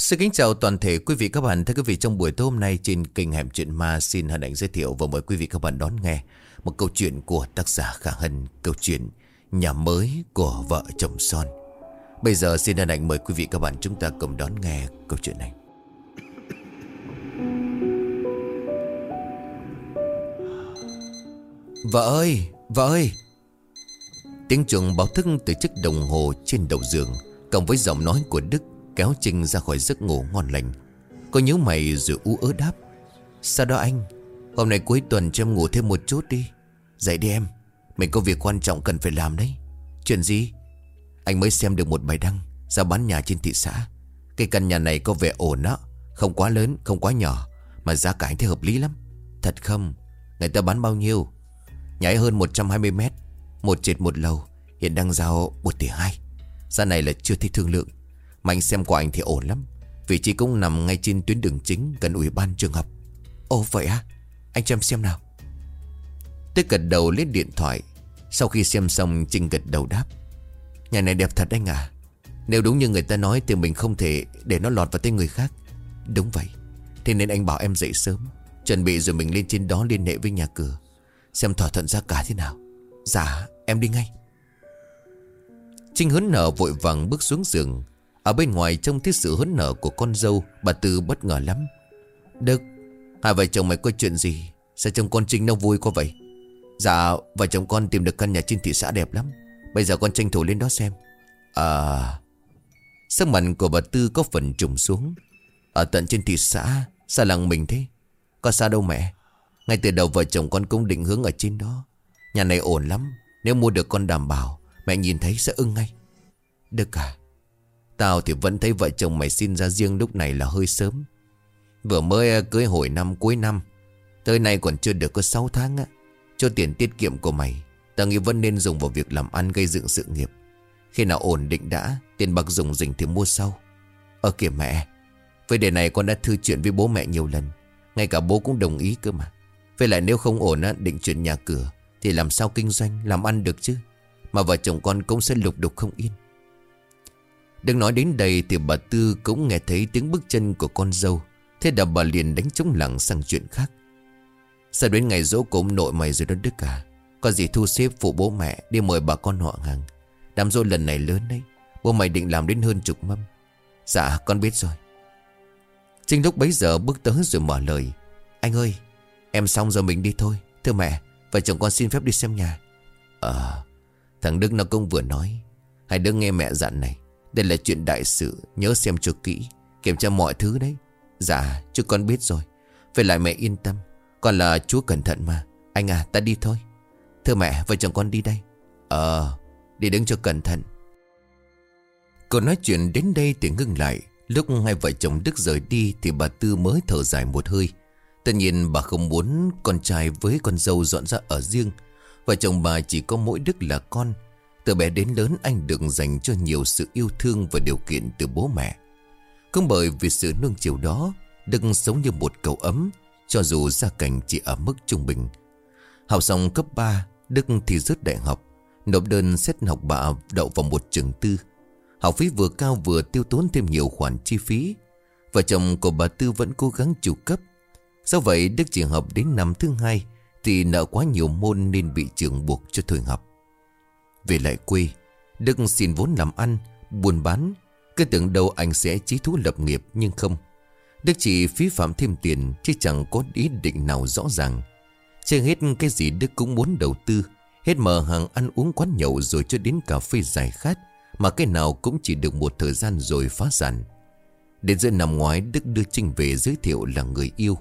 Xin kính chào toàn thể quý vị các bạn. Thưa quý vị trong buổi tối hôm nay trên kênh Hẻm Chuyện Ma xin hân ảnh giới thiệu và mời quý vị các bạn đón nghe một câu chuyện của tác giả Khả Hân, câu chuyện Nhà mới của vợ chồng Son. Bây giờ xin hân ảnh mời quý vị các bạn chúng ta cùng đón nghe câu chuyện này. Vợ ơi, vợ ơi. Tiếng chuông báo thức từ chiếc đồng hồ trên đầu giường cộng với giọng nói của Đức kéo Trinh ra khỏi giấc ngủ ngon lành. Cô nhớ mày rồi ú ớ đáp Sao đó anh? Hôm nay cuối tuần cho em ngủ thêm một chút đi. Dậy đi em Mình có việc quan trọng cần phải làm đấy. Chuyện gì? Anh mới xem được một bài đăng Giao bán nhà trên thị xã. Cái căn nhà này có vẻ ổn đó Không quá lớn, không quá nhỏ Mà giá cả anh thấy hợp lý lắm. Thật không? Người ta bán bao nhiêu? Nhảy hơn 120 mét Một trệt một lầu Hiện đang giao 1 tỷ 2 Giá này là chưa thích thương lượng mà anh xem của anh thì ổn lắm. Vị trí cũng nằm ngay trên tuyến đường chính Gần ủy ban trường học. Ồ, vậy á? Anh cho em xem nào. Tôi gật đầu lấy điện thoại. Sau khi xem xong, Trinh gật đầu đáp. Nhà này đẹp thật anh à Nếu đúng như người ta nói Thì mình không thể để nó lọt vào tay người khác. Đúng vậy. Thế nên anh bảo em dậy sớm. Chuẩn bị rồi mình lên trên đó liên hệ với nhà cửa. Xem thỏa thuận giá cả thế nào. Dạ em đi ngay. Trinh hớn nở vội vàng bước xuống giường ở bên ngoài trông thấy sự hớn nở của con dâu, Bà Tư bất ngờ lắm. Đức, Hai vợ chồng mày có chuyện gì? Sao chồng con Trinh nó vui quá vậy? Dạ vợ chồng con tìm được căn nhà trên thị xã đẹp lắm. Bây giờ con tranh thủ lên đó xem. À Sắc mặt của bà Tư có phần trùng xuống. Ở tận trên thị xã, Xa làng mình thế. Có xa đâu mẹ. Ngay từ đầu vợ chồng con cũng định hướng ở trên đó. Nhà này ổn lắm. Nếu mua được con đảm bảo, Mẹ nhìn thấy sẽ ưng ngay. Đức à Tao thì vẫn thấy vợ chồng mày xin ra riêng lúc này là hơi sớm. Vừa mới à, cưới hồi năm cuối năm. Tới nay còn chưa được có 6 tháng á. Cho tiền tiết kiệm của mày Tao nghĩ vẫn nên dùng vào việc làm ăn gây dựng sự nghiệp. Khi nào ổn định đã Tiền bạc dùng dình thì mua sau. Ờ kìa mẹ Với đề này con đã thư chuyện với bố mẹ nhiều lần Ngay cả bố cũng đồng ý cơ mà. Với lại nếu không ổn á, định chuyển nhà cửa Thì làm sao kinh doanh làm ăn được chứ? Mà vợ chồng con cũng sẽ lục đục không yên. Đừng nói đến đây thì bà Tư cũng nghe thấy tiếng bước chân của con dâu. Thế là bà liền đánh trống lặng sang chuyện khác. Sao đến ngày dỗ của ông nội mày rồi đó Đức à? Có gì thu xếp phụ bố mẹ đi mời bà con họ hàng? Đám dỗ lần này lớn đấy. Bố mày định làm đến hơn chục mâm. Dạ con biết rồi. Trinh lúc bấy giờ bước tới rồi mở lời. Anh ơi, Em xong rồi mình đi thôi. Thưa mẹ, Vợ chồng con xin phép đi xem nhà. Ờ Thằng Đức nó cũng vừa nói. Hai đứa nghe mẹ dặn này đây là chuyện đại sự, Nhớ xem cho kỹ, Kiểm tra mọi thứ đấy. Dạ chú con biết rồi. Về lại mẹ yên tâm, Con là chú cẩn thận mà. Anh à ta đi thôi. Thưa mẹ, vợ chồng con đi đây. Ờ Đi đứng cho cẩn thận. Cô nói chuyện đến đây thì ngưng lại. Lúc hai vợ chồng Đức rời đi Thì bà Tư mới thở dài một hơi. Tất nhiên bà không muốn con trai với con dâu dọn ra ở riêng. Vợ chồng bà chỉ có mỗi Đức là con từ bé đến lớn anh được dành cho nhiều sự yêu thương và điều kiện từ bố mẹ. Cũng bởi vì sự nương chiều đó, Đức sống như một cậu ấm, cho dù gia cảnh chỉ ở mức trung bình. Học xong cấp 3, Đức thì rớt đại học, nộp đơn xét học bạ đậu vào một trường tư. Học phí vừa cao vừa tiêu tốn thêm nhiều khoản chi phí. Vợ chồng của bà Tư vẫn cố gắng trụ cấp. Do vậy Đức chỉ học đến năm thứ hai thì nợ quá nhiều môn nên bị trường buộc cho thôi học. Về lại quê, Đức xin vốn làm ăn, Buôn bán. Cứ tưởng đâu anh sẽ trí thú lập nghiệp, Nhưng không. Đức chỉ phí phạm thêm tiền, Chứ chẳng có ý định nào rõ ràng. Trên hết cái gì Đức cũng muốn đầu tư. Hết mở hàng ăn uống quán nhậu Rồi cho đến cà phê giải khát, Mà cái nào cũng chỉ được một thời gian rồi phá sản. Đến giữa năm ngoái, Đức đưa Trinh về giới thiệu là người yêu.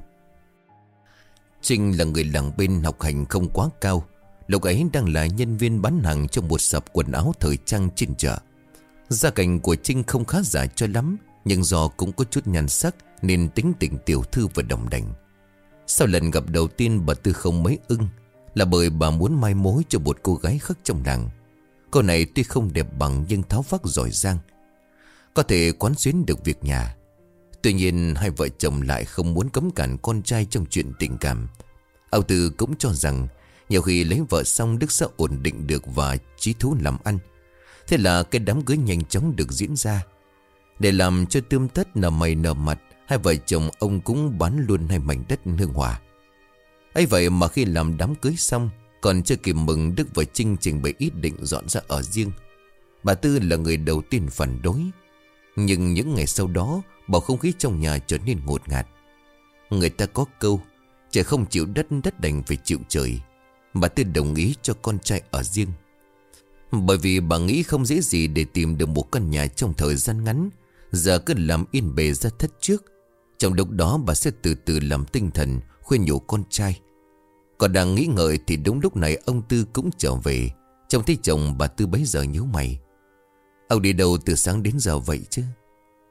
Trinh là người làng bên học hành không quá cao Lúc ấy đang là nhân viên bán hàng trong một sập quần áo thời trang trên chợ. Gia cảnh của Trinh không khá giả cho lắm, Nhưng do cũng có chút nhan sắc Nên tính tình tiểu thư và đồng đành. Sau lần gặp đầu tiên bà Tư không mấy ưng, Là bởi bà muốn mai mối cho một cô gái khác trong làng. Cô này tuy không đẹp bằng nhưng tháo vác giỏi giang, Có thể quán xuyến được việc nhà. Tuy nhiên, hai vợ chồng lại không muốn cấm cản con trai trong chuyện tình cảm. Âu Tư cũng cho rằng nhiều khi lấy vợ xong Đức sẽ ổn định được và trí thú làm ăn. Thế là cái đám cưới nhanh chóng được diễn ra. Để làm cho tươm tất nở mày nở mặt, Hai vợ chồng ông cũng bán luôn hai mảnh đất hương hòa. Ấy vậy mà khi làm đám cưới xong, Còn chưa kịp mừng Đức và Trinh trình bày ý định dọn ra ở riêng. Bà Tư là người đầu tiên phản đối. Nhưng những ngày sau đó, Bầu không khí trong nhà trở nên ngột ngạt. Người ta có câu, Trời không chịu đất đất đành phải chịu trời. Bà Tư đồng ý cho con trai ở riêng. Bởi vì bà nghĩ không dễ gì để tìm được một căn nhà trong thời gian ngắn, Giờ cứ làm yên bề ra thất trước. Trong lúc đó, bà sẽ từ từ làm tinh thần, Khuyên nhủ con trai. Còn đang nghĩ ngợi thì đúng lúc này ông Tư cũng trở về. Trong thấy chồng bà Tư bấy giờ nhíu mày. Ông đi đâu từ sáng đến giờ vậy chứ?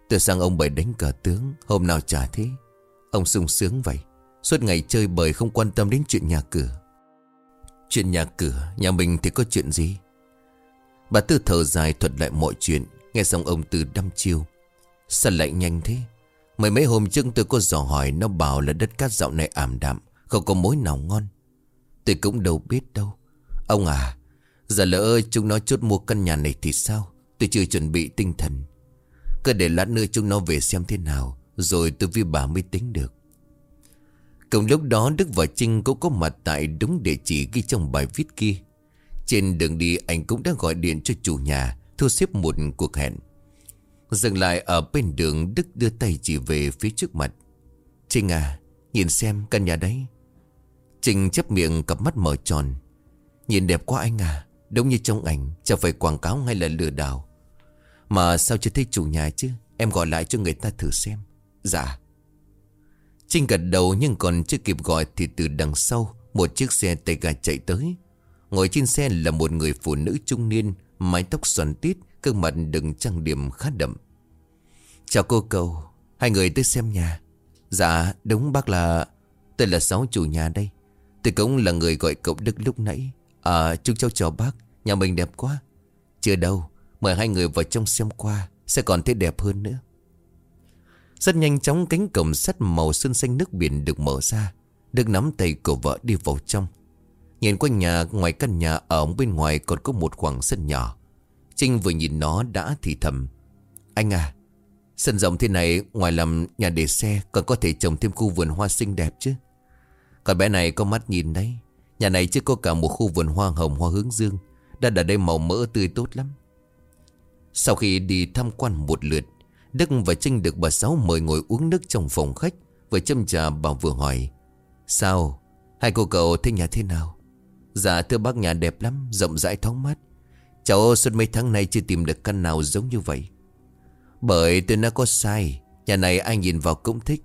Từ sáng ông bày đánh cờ tướng, Hôm nào trả thế? Ông sung sướng vậy. Suốt ngày chơi bời không quan tâm đến chuyện nhà cửa. Chuyện nhà cửa, Nhà mình thì có chuyện gì? Bà Tư thở dài thuật lại mọi chuyện, Nghe xong ông Tư đăm chiêu. Sao lại nhanh thế? Mấy mấy hôm trước tôi có dò hỏi, Nó bảo là đất cát dạo này ảm đạm, Không có mối nào ngon. Tôi cũng đâu biết đâu. Ông à Giờ lỡ chúng nó chốt mua căn nhà này thì sao? Tôi chưa chuẩn bị tinh thần. Cứ để lát nữa chúng nó về xem thế nào, Rồi tôi với bà mới tính được. Cùng lúc đó, Đức và Trinh cũng có mặt tại đúng địa chỉ ghi trong bài viết kia. Trên đường đi, anh cũng đã gọi điện cho chủ nhà, Thu xếp một cuộc hẹn. Dừng lại ở bên đường, Đức đưa tay chỉ về phía trước mặt. Trinh à Nhìn xem căn nhà đấy. Trinh chấp miệng, cặp mắt mở tròn. Nhìn đẹp quá anh à Đúng như trong ảnh, Chẳng phải quảng cáo hay là lừa đảo. Mà sao chưa thấy chủ nhà chứ? Em gọi lại cho người ta thử xem. Dạ. Trinh gật đầu nhưng còn chưa kịp gọi Thì từ đằng sau, Một chiếc xe tay ga chạy tới. Ngồi trên xe là một người phụ nữ trung niên, Mái tóc xoăn tít gương mặt đừng trang điểm khá đậm. Chào cô cầu Hai người tới xem nhà. Dạ đúng, bác là, Tôi là Sáu chủ nhà đây. Tôi cũng là người gọi cậu Đức lúc nãy. À chúc cháu chào bác, Nhà mình đẹp quá. Chưa đâu, Mời hai người vào trong xem qua, Sẽ còn thấy đẹp hơn nữa. Rất nhanh chóng cánh cổng sắt màu sơn xanh nước biển được mở ra Đức nắm tay của vợ đi vào trong. Nhìn quanh nhà, ngoài căn nhà ở bên ngoài còn có một khoảng sân nhỏ. Trinh vừa nhìn nó đã thì thầm, Anh à Sân rộng thế này ngoài làm nhà để xe Còn có thể trồng thêm khu vườn hoa xinh đẹp chứ? Còn bé này có mắt nhìn đấy. Nhà này chưa có cả một khu vườn hoa hồng, hoa hướng dương. Đã đặt đây màu mỡ tươi tốt lắm. Sau khi đi tham quan một lượt Đức và Trinh được bà Sáu mời ngồi uống nước trong phòng khách, Vừa châm trà bà vừa hỏi, Sao? Hai cô cậu thấy nhà thế nào? Dạ thưa bác, nhà đẹp lắm, Rộng rãi thoáng mát. Cháu suốt mấy tháng nay chưa tìm được căn nào giống như vậy. Bởi tôi đã có sai, Nhà này ai nhìn vào cũng thích.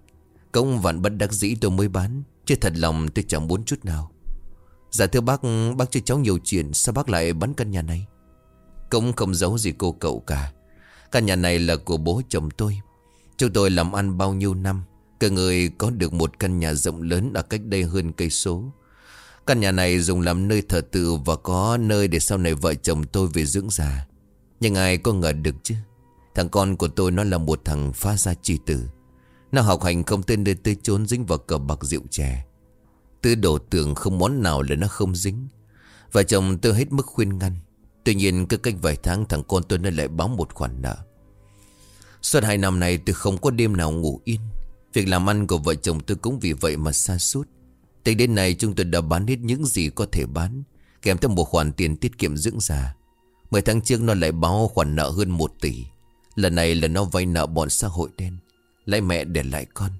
Công vẫn bất đắc dĩ tôi mới bán Chứ thật lòng tôi chẳng muốn chút nào. Dạ thưa bác Bác cho cháu nhiều chuyện, Sao bác lại bán căn nhà này? Cũng không giấu gì cô cậu cả. Căn nhà này là của bố chồng tôi. Chúng tôi làm ăn bao nhiêu năm, Cả người có được một căn nhà rộng lớn Ở cách đây hơn cây số. Căn nhà này dùng làm nơi thờ tự Và có nơi để sau này vợ chồng tôi về dưỡng già. Nhưng ai có ngờ được chứ? Thằng con của tôi nó là một thằng phá gia trì tử. Nó học hành không tên nơi tới trốn dính vào cờ bạc rượu chè. Tư đổ tưởng không món nào là nó không dính. Vợ chồng tôi hết mức khuyên ngăn. Tuy nhiên cứ cách vài tháng thằng con tôi nó lại báo một khoản nợ. Suốt hai năm này tôi không có đêm nào ngủ yên. Việc làm ăn của vợ chồng tôi cũng vì vậy mà xa suốt Tính đến nay chúng tôi đã bán hết những gì có thể bán, Kèm theo một khoản tiền tiết kiệm dưỡng già. Mười tháng trước nó lại báo khoản nợ hơn một tỷ. Lần này là nó vay nợ bọn xã hội đen. Lấy mẹ để lại con.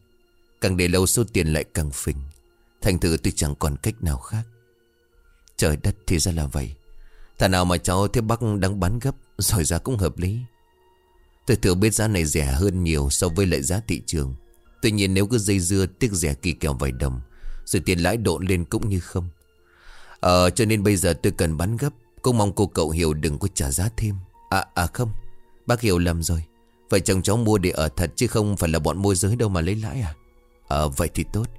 Càng để lâu số tiền lại càng phình. Thành thử tôi chẳng còn cách nào khác. Trời đất, thì ra là vậy. Thà nào mà cháu thấy bác đang bán gấp, Rồi ra cũng hợp lý. Tôi thừa biết giá này rẻ hơn nhiều So với lại giá thị trường. Tuy nhiên nếu cứ dây dưa, tiếc rẻ kỳ kèo vài đồng, Rồi tiền lãi độn lên cũng như không. Ờ cho nên bây giờ tôi cần bán gấp. Cũng mong cô cậu hiểu đừng có trả giá thêm. À à không, Bác hiểu lầm rồi. Vậy chồng cháu mua để ở thật chứ không phải là bọn môi giới đâu mà lấy lãi à? Ờ vậy thì tốt.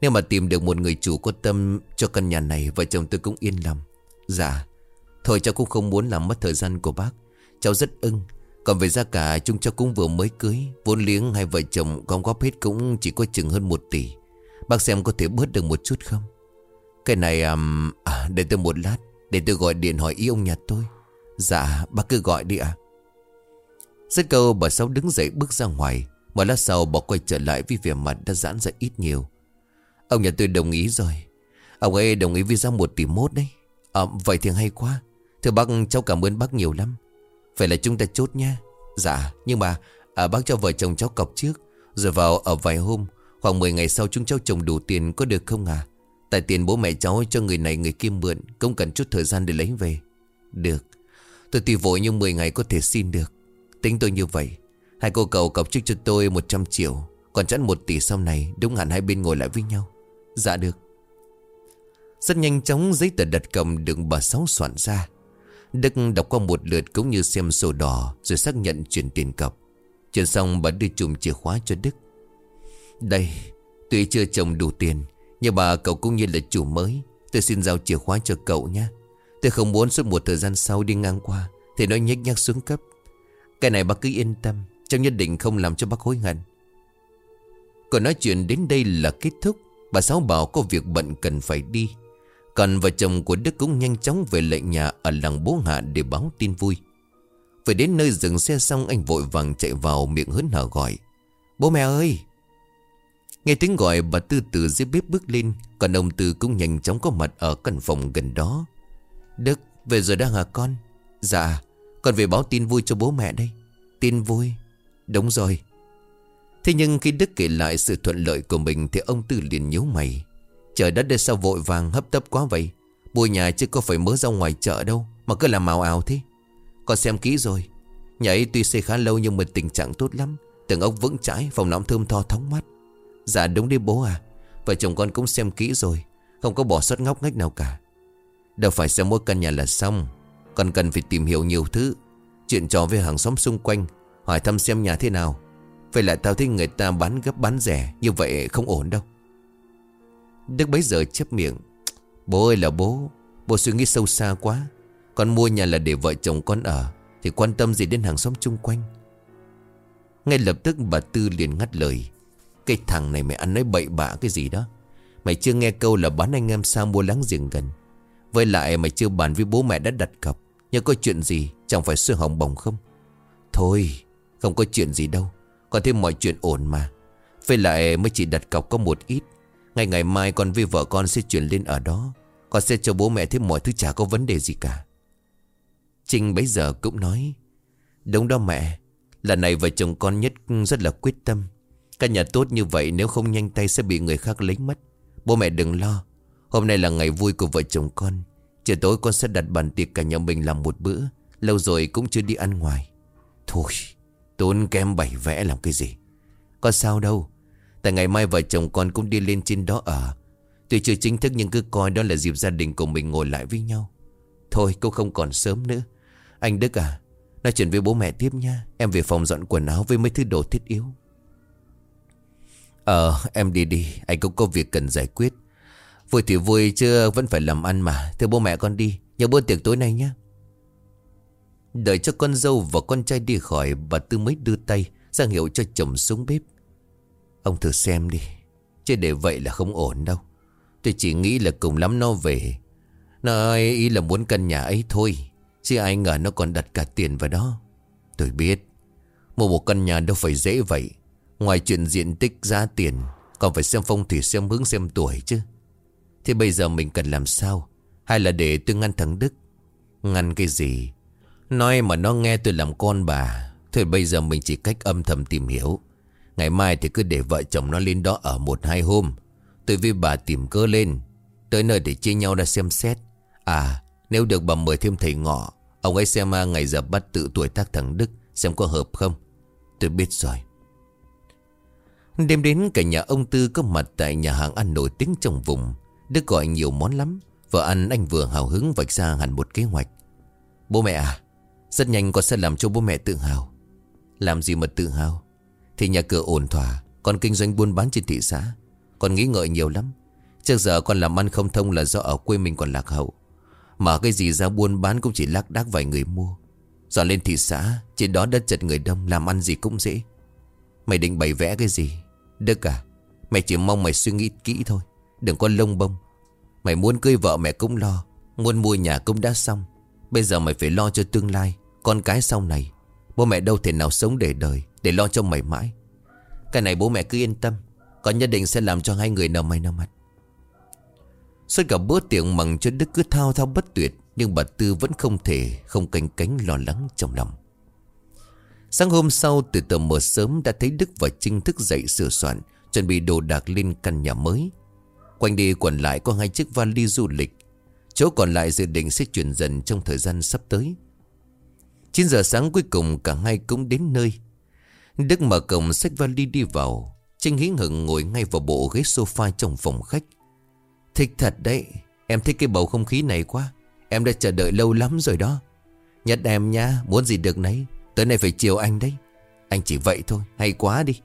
Nếu mà tìm được một người chủ có tâm cho căn nhà này, Vợ chồng tôi cũng yên lòng. Dạ Thôi cháu cũng không muốn làm mất thời gian của bác. Cháu rất ưng. Còn về giá cả chúng cháu cũng vừa mới cưới. Vốn liếng hai vợ chồng gom góp hết cũng chỉ có chừng hơn một tỷ. Bác xem có thể bớt được một chút không? Cái này um, à, để tôi một lát Để tôi gọi điện hỏi ý ông nhà tôi. Dạ bác cứ gọi đi ạ. Rất câu bà Sáu đứng dậy bước ra ngoài. Một lát sau bà quay trở lại vì vẻ mặt đã giãn ra ít nhiều. Ông nhà tôi đồng ý rồi. Ông ấy đồng ý với giá một tỷ mốt đấy. À vậy thì hay quá. Thưa bác cháu cảm ơn bác nhiều lắm. Phải là chúng ta chốt nha Dạ nhưng mà à, bác cho vợ chồng cháu cọc trước Rồi vào ở vài hôm Khoảng 10 ngày sau chúng cháu chồng đủ tiền có được không à Tại tiền bố mẹ cháu cho người này người kia mượn Cũng cần chút thời gian để lấy về. Được. Tôi tùy vội nhưng 10 ngày có thể xin được. Tính tôi như vậy Hai cô cậu cọc trước cho tôi 100 triệu Còn chẵn 1 tỷ sau này Đúng hẳn hai bên ngồi lại với nhau. Dạ được. Rất nhanh chóng giấy tờ đặt cầm được bà Sáu soạn ra. Đức đọc qua một lượt cũng như xem sổ đỏ, Rồi xác nhận chuyển tiền cọc. Chuyển xong bà đưa chùm chìa khóa cho Đức. Đây, Tuy chưa chồng đủ tiền, Nhưng bà, cậu cũng như là chủ mới, Tôi xin giao chìa khóa cho cậu nhé. Tôi không muốn suốt một thời gian sau đi ngang qua, Thì nó nhếch nhác xuống cấp. Cái này bác cứ yên tâm, Trong nhất định không làm cho bác hối hận. Còn nói chuyện đến đây là kết thúc. Bà Sáu bảo có việc bận cần phải đi. Còn vợ chồng của Đức cũng nhanh chóng về lại nhà Ở làng bố hạ để báo tin vui. Về đến nơi dừng xe xong, Anh vội vàng chạy vào miệng hớn hở gọi, Bố mẹ ơi! Nghe tiếng gọi, bà Tư từ dưới bếp bước lên, Còn ông Tư cũng nhanh chóng có mặt ở căn phòng gần đó. Đức, về rồi đang hả con? Dạ Con về báo tin vui cho bố mẹ đây. Tin vui? Đúng rồi. Thế nhưng khi Đức kể lại sự thuận lợi của mình Thì ông Tư liền nhíu mày. Trời đất đây sao vội vàng hấp tấp quá vậy? Bùi nhà chứ có phải mới ra ngoài chợ đâu, Mà cứ làm ảo ảo thế. Con xem kỹ rồi. Nhà ấy tuy xây khá lâu nhưng mà tình trạng tốt lắm. Tường ốc vững chãi, Phòng nóng thơm tho thóng mắt Dạ đúng đi bố à. Vợ chồng con cũng xem kỹ rồi. Không có bỏ sót ngóc ngách nào cả. Đâu phải xem mỗi căn nhà là xong. Còn cần phải tìm hiểu nhiều thứ. Chuyện trò với hàng xóm xung quanh. Hỏi thăm xem nhà thế nào. Vậy là tao thấy người ta bán gấp bán rẻ. Như vậy không ổn đâu. Đức bấy giờ chép miệng, Bố ơi là bố Bố suy nghĩ sâu xa quá. Con mua nhà là để vợ chồng con ở, Thì quan tâm gì đến hàng xóm chung quanh? Ngay lập tức bà Tư liền ngắt lời, Cái thằng này mày ăn nói bậy bạ cái gì đó. Mày chưa nghe câu là bán anh em sao mua láng giềng gần. Với lại mày chưa bàn với bố mẹ đã đặt cọc Nhưng có chuyện gì, chẳng phải sơ hỏng bồng không? Thôi, Không có chuyện gì đâu Còn thêm mọi chuyện ổn mà. Với lại mới chỉ đặt cọc có một ít Ngày ngày mai con với vợ con sẽ chuyển lên ở đó. Con sẽ cho bố mẹ thêm mọi thứ chả có vấn đề gì cả. Trinh bấy giờ cũng nói, Đúng đó mẹ. Lần này vợ chồng con nhất rất là quyết tâm. Căn nhà tốt như vậy nếu không nhanh tay sẽ bị người khác lấy mất. Bố mẹ đừng lo. Hôm nay là ngày vui của vợ chồng con. Chiều tối con sẽ đặt bàn tiệc cả nhà mình làm một bữa. Lâu rồi cũng chưa đi ăn ngoài. Thôi, Tốn kem bảy vẽ làm cái gì? Có sao đâu. Tại ngày mai vợ chồng con cũng đi lên trên đó ở. Tuy chưa chính thức nhưng cứ coi đó là dịp gia đình của mình ngồi lại với nhau. Thôi cô không còn sớm nữa. Anh Đức à Nói chuyện với bố mẹ tiếp nha. Em về phòng dọn quần áo với mấy thứ đồ thiết yếu. Ờ em đi đi, Anh cũng có việc cần giải quyết. Vui thì vui chứ vẫn phải làm ăn mà. Thưa bố mẹ con đi, Nhớ bữa tiệc tối nay nhé. Đợi cho con dâu và con trai đi khỏi Bà Tư mới đưa tay ra hiệu cho chồng xuống bếp. Ông thử xem đi. Chứ để vậy là không ổn đâu. Tôi chỉ nghĩ là cùng lắm nó về. Nó ý là muốn căn nhà ấy thôi. Chứ ai ngờ nó còn đặt cả tiền vào đó. Tôi biết. Mua một căn nhà đâu phải dễ vậy. Ngoài chuyện diện tích giá tiền, Còn phải xem phong thủy, xem hướng, xem tuổi chứ. Thế bây giờ mình cần làm sao? Hay là để tôi ngăn thằng Đức? Ngăn cái gì? Nói mà nó nghe tôi làm con bà Thôi bây giờ mình chỉ cách âm thầm tìm hiểu. Ngày mai thì cứ để vợ chồng nó lên đó ở một hai hôm. Tôi với bà tìm cơ lên. Tới nơi để chia nhau ra xem xét. À nếu được bà mời thêm thầy ngọ, Ông ấy xem à, ngày giờ bắt tự tuổi tác thằng Đức, Xem có hợp không? Tôi biết rồi. Đêm đến, cả nhà ông Tư có mặt tại nhà hàng ăn nổi tiếng trong vùng. Đức gọi nhiều món lắm. Vợ ăn anh vừa hào hứng vạch ra hẳn một kế hoạch. Bố mẹ à Rất nhanh con sẽ làm cho bố mẹ tự hào. Làm gì mà tự hào? Thì nhà cửa ổn thỏa Con kinh doanh buôn bán trên thị xã. Con nghĩ ngợi nhiều lắm. Trước giờ con làm ăn không thông là do ở quê mình còn lạc hậu. Mà cái gì ra buôn bán cũng chỉ lác đác vài người mua. Dọn lên thị xã, Trên đó đất chật người đông, Làm ăn gì cũng dễ. Mày định bày vẽ cái gì? Đức à Mày chỉ mong mày suy nghĩ kỹ thôi. Đừng có lông bông. Mày muốn cưới vợ mẹ cũng lo, Muốn mua nhà cũng đã xong. Bây giờ mày phải lo cho tương lai, Con cái sau này. Bố mẹ đâu thể nào sống để đời. Để lo cho mày mãi. Cái này bố mẹ cứ yên tâm, Con nhất định sẽ làm cho hai người nào mày nào mặt. Suốt cả bữa tiệc mừng cho Đức cứ thao thao bất tuyệt, Nhưng bà Tư vẫn không thể Không canh cánh lo lắng trong lòng. Sáng hôm sau, từ tờ mờ sớm Đã thấy Đức và Trinh thức dậy sửa soạn, Chuẩn bị đồ đạc lên căn nhà mới. Quanh đi quẩn lại có hai chiếc vali du lịch. Chỗ còn lại dự định sẽ chuyển dần trong thời gian sắp tới. 9 giờ sáng cuối cùng, cả hai cũng đến nơi. Đức mở cổng xách vali đi vào. Trinh hí hửng ngồi ngay vào bộ ghế sofa trong phòng khách. Thích thật đấy, Em thích cái bầu không khí này quá. Em đã chờ đợi lâu lắm rồi đó. Nhất em nha, Muốn gì được nấy. Tới nay phải chiều anh đấy. Anh chỉ vậy thôi, Hay quá đi.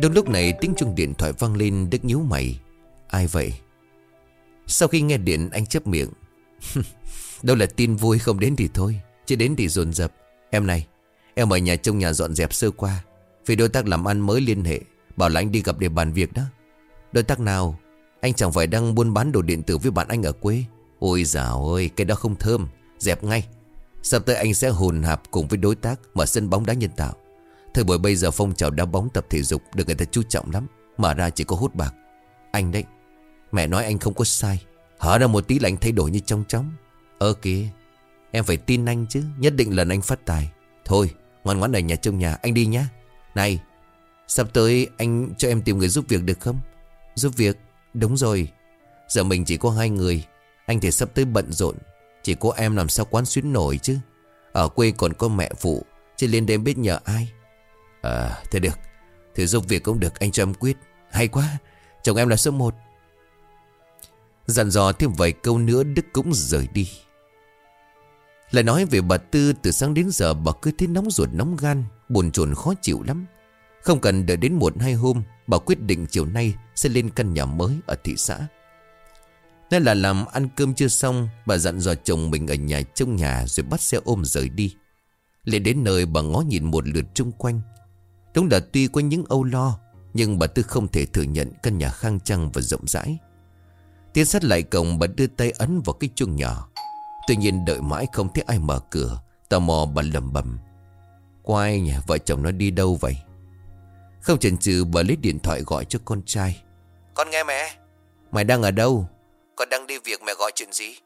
Đúng lúc này tiếng chuông điện thoại vang lên, Đức nhíu mày. Ai vậy? Sau khi nghe điện, anh chấp miệng. Đâu là tin vui không đến thì thôi Chứ đến thì dồn dập. Em này Em ở nhà trong nhà dọn dẹp sơ qua. Vì đối tác làm ăn mới liên hệ, Bảo là anh đi gặp để bàn việc đó. Đối tác nào, Anh chẳng phải đang buôn bán đồ điện tử với bạn anh ở quê. Ôi dào ơi, Cái đó không thơm, Dẹp ngay. Sắp tới anh sẽ hồn hạp cùng với đối tác Mở sân bóng đá nhân tạo. Thời buổi bây giờ phong trào đá bóng tập thể dục Được người ta chú trọng lắm Mở ra chỉ có hút bạc. Anh đấy, Mẹ nói anh không có sai. Hở ra một tí là anh thay đổi như trong chóng. Ơ kìa, Em phải tin anh chứ, Nhất định lần anh phát tài. Thôi ngoan ngoãn ở nhà trong nhà, Anh đi nhá. Này, Sắp tới anh cho em tìm người giúp việc được không? Giúp việc? Đúng rồi. Giờ mình chỉ có hai người, Anh thì sắp tới bận rộn. Chỉ có em làm sao quán xuyến nổi chứ. Ở quê còn có mẹ phụ, Chứ lên đêm biết nhờ ai. À thế được. Thử giúp việc cũng được, anh cho em quyết. Hay quá, Chồng em là số một. Dặn dò thêm vài câu nữa, Đức cũng rời đi. Lại nói về bà Tư Từ sáng đến giờ bà cứ thấy nóng ruột nóng gan Buồn chồn khó chịu lắm. Không cần đợi đến một hai hôm, Bà quyết định chiều nay sẽ lên căn nhà mới Ở thị xã. Nên là làm ăn cơm chưa xong, Bà dặn dò chồng mình ở nhà trong nhà Rồi bắt xe ôm rời đi. Lại đến nơi bà ngó nhìn một lượt chung quanh. Đúng là tuy có những âu lo, Nhưng bà Tư không thể thừa nhận căn nhà khang trang và rộng rãi. Tiến sát lại cổng, bà đưa tay ấn vào cái chuông nhỏ. Tuy nhiên đợi mãi không thấy ai mở cửa Tò mò bà lầm bầm Quay nhỉ? Vợ chồng nó đi đâu vậy? Không chần chừ bà lấy điện thoại gọi cho con trai. Con nghe mẹ. Mày đang ở đâu? Con đang đi việc mẹ gọi chuyện gì?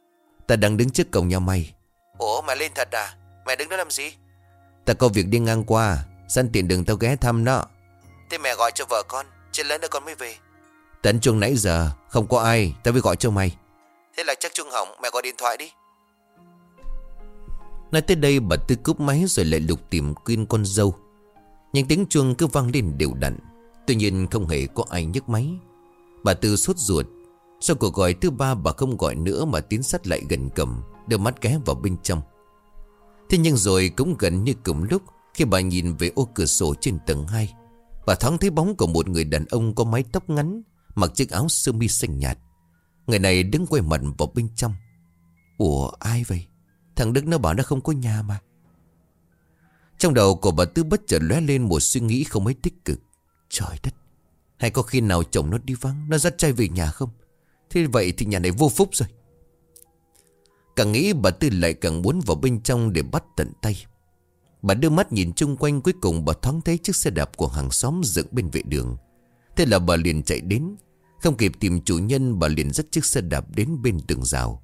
Ta đang đứng trước cổng nhà mày. Ủa mày lên thật à? Mẹ đứng đó làm gì? Ta có việc đi ngang qua Săn tiền đừng tao ghé thăm nó Thế mẹ gọi cho vợ con Trên lớn nữa con mới về. Tấn chuông nãy giờ Không có ai Tao mới gọi cho mày. Thế là chắc chuông hỏng Mẹ gọi điện thoại đi Nói tới đây bà Tư cúp máy rồi lại lục tìm quyên con dâu. Những tiếng chuông cứ vang lên đều đặn. Tuy nhiên không hề có ai nhấc máy. Bà Tư sốt ruột. Sau cuộc gọi thứ ba bà không gọi nữa Mà tiến sát lại gần cầm, Đưa mắt ghé vào bên trong. Thế nhưng rồi cũng gần như cùng lúc, Khi bà nhìn về ô cửa sổ trên tầng 2 Bà thoáng thấy bóng của một người đàn ông có mái tóc ngắn, Mặc chiếc áo sơ mi xanh nhạt. Người này đứng quay mặt vào bên trong. Ủa, ai vậy? Thằng Đức nó bảo nó không có nhà mà. Trong đầu của bà Tư bất chợt lóe lên một suy nghĩ không mấy tích cực. Trời đất, Hay có khi nào chồng nó đi vắng, Nó dắt trai về nhà không? Thế vậy thì nhà này vô phúc rồi. Càng nghĩ bà Tư lại càng muốn vào bên trong để bắt tận tay. Bà đưa mắt nhìn chung quanh, cuối cùng bà thoáng thấy chiếc xe đạp của hàng xóm dựng bên vệ đường. Thế là bà liền chạy đến. Không kịp tìm chủ nhân, bà liền dắt chiếc xe đạp đến bên tường rào.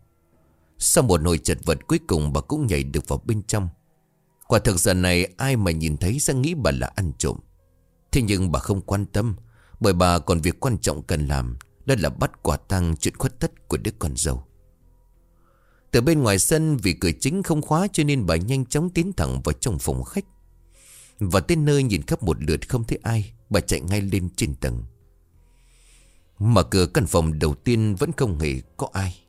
Sau một hồi chật vật cuối cùng bà cũng nhảy được vào bên trong. Quả thực giờ này ai mà nhìn thấy sẽ nghĩ bà là ăn trộm. Thế nhưng bà không quan tâm, Bởi bà còn việc quan trọng cần làm, Đó là bắt quả tăng chuyện khuất tất của đứa con dâu. Từ bên ngoài sân, vì cửa chính không khóa Cho nên bà nhanh chóng tiến thẳng vào trong phòng khách. Và tới nơi nhìn khắp một lượt không thấy ai, Bà chạy ngay lên trên tầng. Mở cửa căn phòng đầu tiên vẫn không hề có ai.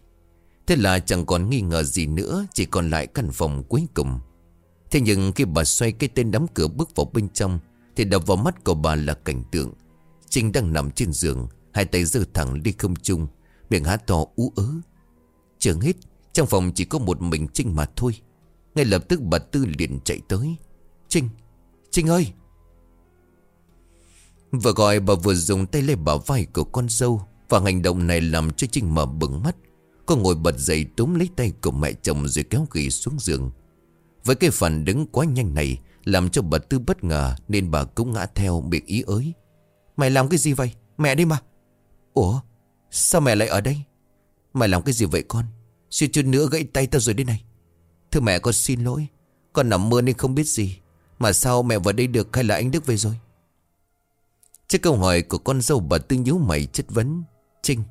Thế là chẳng còn nghi ngờ gì nữa, Chỉ còn lại căn phòng cuối cùng. Thế nhưng khi bà xoay cái tên đóng cửa bước vào bên trong, Thì đập vào mắt của bà là cảnh tượng. Trinh đang nằm trên giường, Hai tay giơ thẳng đi không trung Miệng há to ú ớ. Trường hết, Trong phòng chỉ có một mình Trinh mà thôi. Ngay lập tức bà Tư liền chạy tới. Trinh Trinh ơi! Vừa gọi bà vừa dùng tay lên bảo vai của con dâu, Và hành động này làm cho Trinh mở bừng mắt. Cô ngồi bật dậy túm lấy tay của mẹ chồng rồi kéo ghi xuống giường. Với cái phần đứng quá nhanh này Làm cho bà Tư bất ngờ Nên bà cũng ngã theo miệng ý ới. Mày làm cái gì vậy? Mẹ đi mà. Ủa? Sao mẹ lại ở đây? Mày làm cái gì vậy con? Xuyên chút nữa gãy tay tao rồi đây này. Thưa mẹ con xin lỗi. Con nằm mơ nên không biết gì. Mà sao mẹ vào đây được hay là anh Đức về rồi? Trước câu hỏi của con dâu bà Tư nhíu mày chất vấn. Trinh,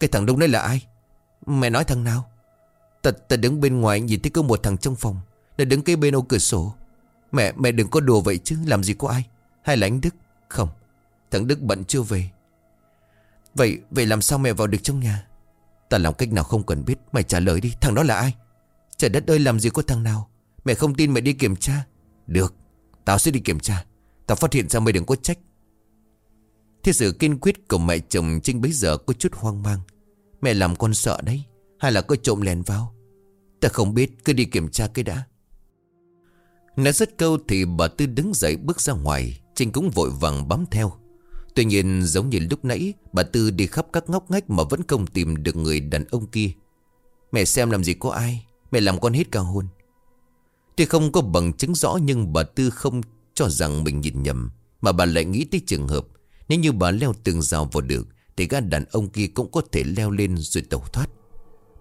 Cái thằng đông đấy là ai? Mẹ nói thằng nào? Ta, ta đứng bên ngoài nhìn thấy có một thằng trong phòng Đã đứng kế bên ô cửa sổ. Mẹ mẹ đừng có đùa vậy chứ Làm gì có ai. Hay là anh Đức? Không Thằng Đức bận chưa về. Vậy vậy làm sao mẹ vào được trong nhà? Ta làm cách nào không cần biết Mày trả lời đi Thằng đó là ai? Trời đất ơi làm gì có thằng nào? Mẹ không tin mẹ đi kiểm tra. Được Tao sẽ đi kiểm tra. Tao phát hiện ra mày đừng có trách. Thế sự kiên quyết của mẹ chồng Trinh bấy giờ có chút hoang mang. Mẹ làm con sợ đấy. Hay là có trộm lèn vào. Ta không biết, cứ đi kiểm tra cái đã. Nói rất câu thì bà Tư đứng dậy bước ra ngoài. Trinh cũng vội vàng bám theo. Tuy nhiên, giống như lúc nãy, Bà Tư đi khắp các ngóc ngách Mà vẫn không tìm được người đàn ông kia. Mẹ xem làm gì có ai. Mẹ làm con hết cả hôn Tuy không có bằng chứng rõ Nhưng bà Tư không cho rằng mình nhìn nhầm. Mà bà lại nghĩ tới trường hợp, Nếu như bà leo tường rào vào được thì gã đàn ông kia cũng có thể leo lên rồi tẩu thoát.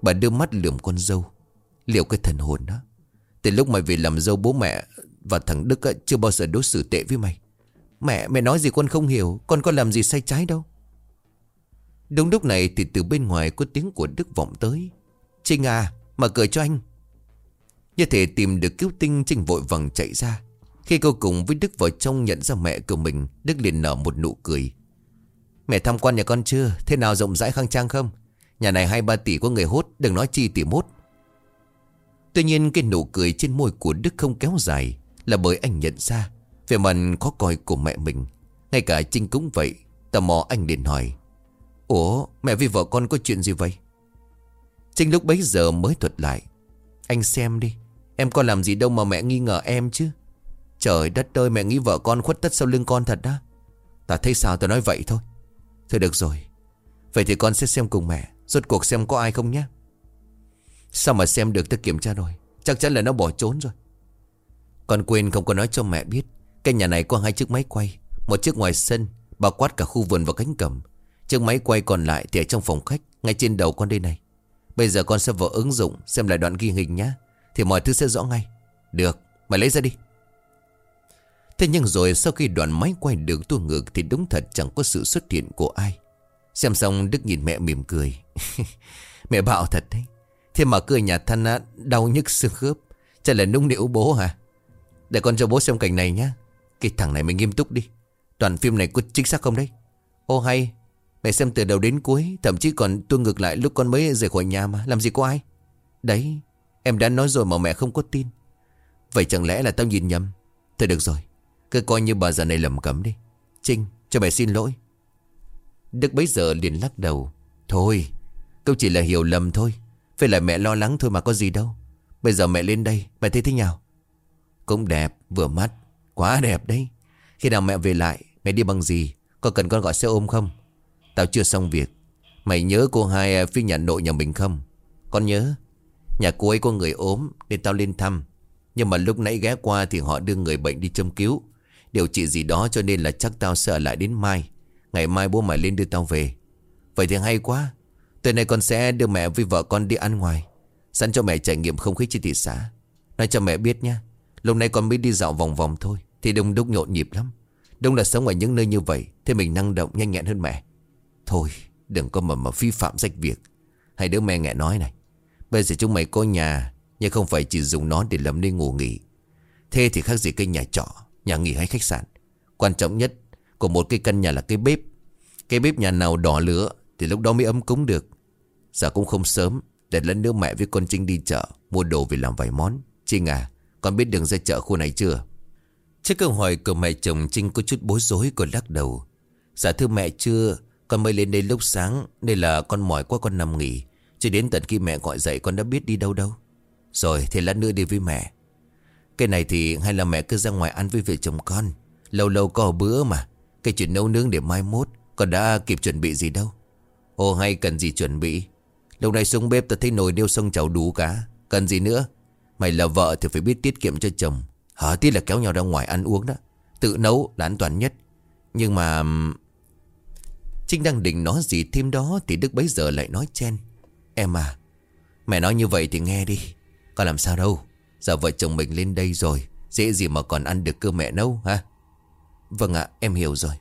Bà đưa mắt lườm con dâu. Liệu cái thần hồn đó? Từ lúc mày về làm dâu bố mẹ Và thằng Đức chưa bao giờ đối xử tệ với mày. Mẹ mẹ nói gì con không hiểu. Con có làm gì sai trái đâu. Đúng lúc này thì từ bên ngoài có tiếng của Đức vọng tới. Trinh à Mở cửa cho anh. Như thể tìm được cứu tinh Trinh vội vàng chạy ra. Khi cô cùng với Đức vào trong nhận ra mẹ của mình, Đức liền nở một nụ cười. Mẹ tham quan nhà con chưa? Thế nào rộng rãi khang trang không? Nhà này hai ba tỷ có người hốt, Đừng nói chi tỷ mốt. Tuy nhiên cái nụ cười trên môi của Đức không kéo dài, Là bởi anh nhận ra Về mặt khó coi của mẹ mình. Ngay cả Trinh cũng vậy, Tò mò anh liền hỏi, Ủa, mẹ với vợ con có chuyện gì vậy? Trinh lúc bấy giờ mới thuật lại, Anh xem đi, Em có làm gì đâu mà mẹ nghi ngờ em chứ. Trời đất ơi, mẹ nghĩ vợ con khuất tất sau lưng con thật đó Ta thấy sao ta nói vậy thôi. Thôi được rồi. Vậy thì con sẽ xem cùng mẹ, Rốt cuộc xem có ai không nhé. Sao mà xem được tôi kiểm tra rồi. Chắc chắn là nó bỏ trốn rồi. Con quên không có nói cho mẹ biết, Cái nhà này có hai chiếc máy quay, Một chiếc ngoài sân, Bao quát cả khu vườn và cánh cầm Chiếc máy quay còn lại thì ở trong phòng khách, Ngay trên đầu con đây này. Bây giờ con sẽ vào ứng dụng Xem lại đoạn ghi hình nhá, Thì mọi thứ sẽ rõ ngay. Được, mày lấy ra đi. Thế nhưng rồi sau khi đoàn máy quay được tua ngược Thì đúng thật chẳng có sự xuất hiện của ai. Xem xong Đức nhìn mẹ mỉm cười. Mẹ bạo thật đấy. Thế mà cười nhà thân á, đau nhức xương khớp. Chắc là nung nịu bố hả? Để con cho bố xem cảnh này nhá. Cái thằng này mày nghiêm túc đi. Toàn phim này có chính xác không đấy? Ô hay Mẹ xem từ đầu đến cuối Thậm chí còn tua ngược lại lúc con mới rời khỏi nhà mà Làm gì có ai? Đấy Em đã nói rồi mà mẹ không có tin. Vậy chẳng lẽ là tao nhìn nhầm? Thôi được rồi cứ coi như bà già này lầm cấm đi. Trinh, cho mẹ xin lỗi. Đức bấy giờ liền lắc đầu. Thôi Câu chỉ là hiểu lầm thôi. Phải là mẹ lo lắng thôi mà có gì đâu. Bây giờ mẹ lên đây Mẹ thấy thế nào? Cũng đẹp, vừa mắt. Quá đẹp đấy. Khi nào mẹ về lại, Mẹ đi bằng gì? Có cần con gọi xe ôm không? Tao chưa xong việc. Mày nhớ cô hai à, phía nhà nội nhà mình không? Con nhớ. Nhà cô ấy có người ốm, Nên tao lên thăm. Nhưng mà lúc nãy ghé qua Thì họ đưa người bệnh đi châm cứu. Điều trị gì đó cho nên là chắc tao sợ lại đến mai. Ngày mai bố mày lên đưa tao về. Vậy thì hay quá. Từ nay con sẽ đưa mẹ với vợ con đi ăn ngoài. Sẵn cho mẹ trải nghiệm không khí trên thị xã. Nói cho mẹ biết nha Lúc này con mới đi dạo vòng vòng thôi, Thì đông đúc nhộn nhịp lắm. Đông là sống ở những nơi như vậy Thế mình năng động, nhanh nhẹn hơn mẹ. Thôi, đừng có mà mà phi phạm rách việc. Hay đứa mẹ nghe nói này. Bây giờ chúng mày có nhà, Nhưng không phải chỉ dùng nó để làm nơi ngủ nghỉ. Thế thì khác gì cái nhà trọ. Nhà nghỉ hay khách sạn. Quan trọng nhất của một cái căn nhà là cái bếp. Cái bếp nhà nào đỏ lửa Thì lúc đó mới ấm cúng được. Giờ cũng không sớm Để lẫn nữa mẹ với con Trinh đi chợ Mua đồ về làm vài món. Trinh à con biết đường ra chợ khu này chưa? Trước câu hỏi của mẹ chồng Trinh có chút bối rối còn lắc đầu. Dạ thưa mẹ chưa, Con mới lên đây lúc sáng Nên là con mỏi quá con nằm nghỉ. Chỉ đến tận khi mẹ gọi dậy con đã biết đi đâu đâu. Rồi thì lát nữa đi với mẹ. Cái này thì hay là mẹ cứ ra ngoài ăn với vợ chồng con? Lâu lâu có bữa mà. Cái chuyện nấu nướng để mai mốt Còn đã kịp chuẩn bị gì đâu? Ồ hay cần gì chuẩn bị? Lâu nay xuống bếp ta thấy nồi điêu sông chảo đủ cả. Cần gì nữa? Mày là vợ thì phải biết tiết kiệm cho chồng. Hả, tí là kéo nhau ra ngoài ăn uống đó. Tự nấu là an toàn nhất. Nhưng mà Trinh đang định nói gì thêm đó Thì Đức bấy giờ lại nói chen. Em à Mẹ nói như vậy thì nghe đi. Có làm sao đâu? Giờ vợ chồng mình lên đây rồi, Dễ gì mà còn ăn được cơ mẹ nấu ha Vâng ạ, em hiểu rồi.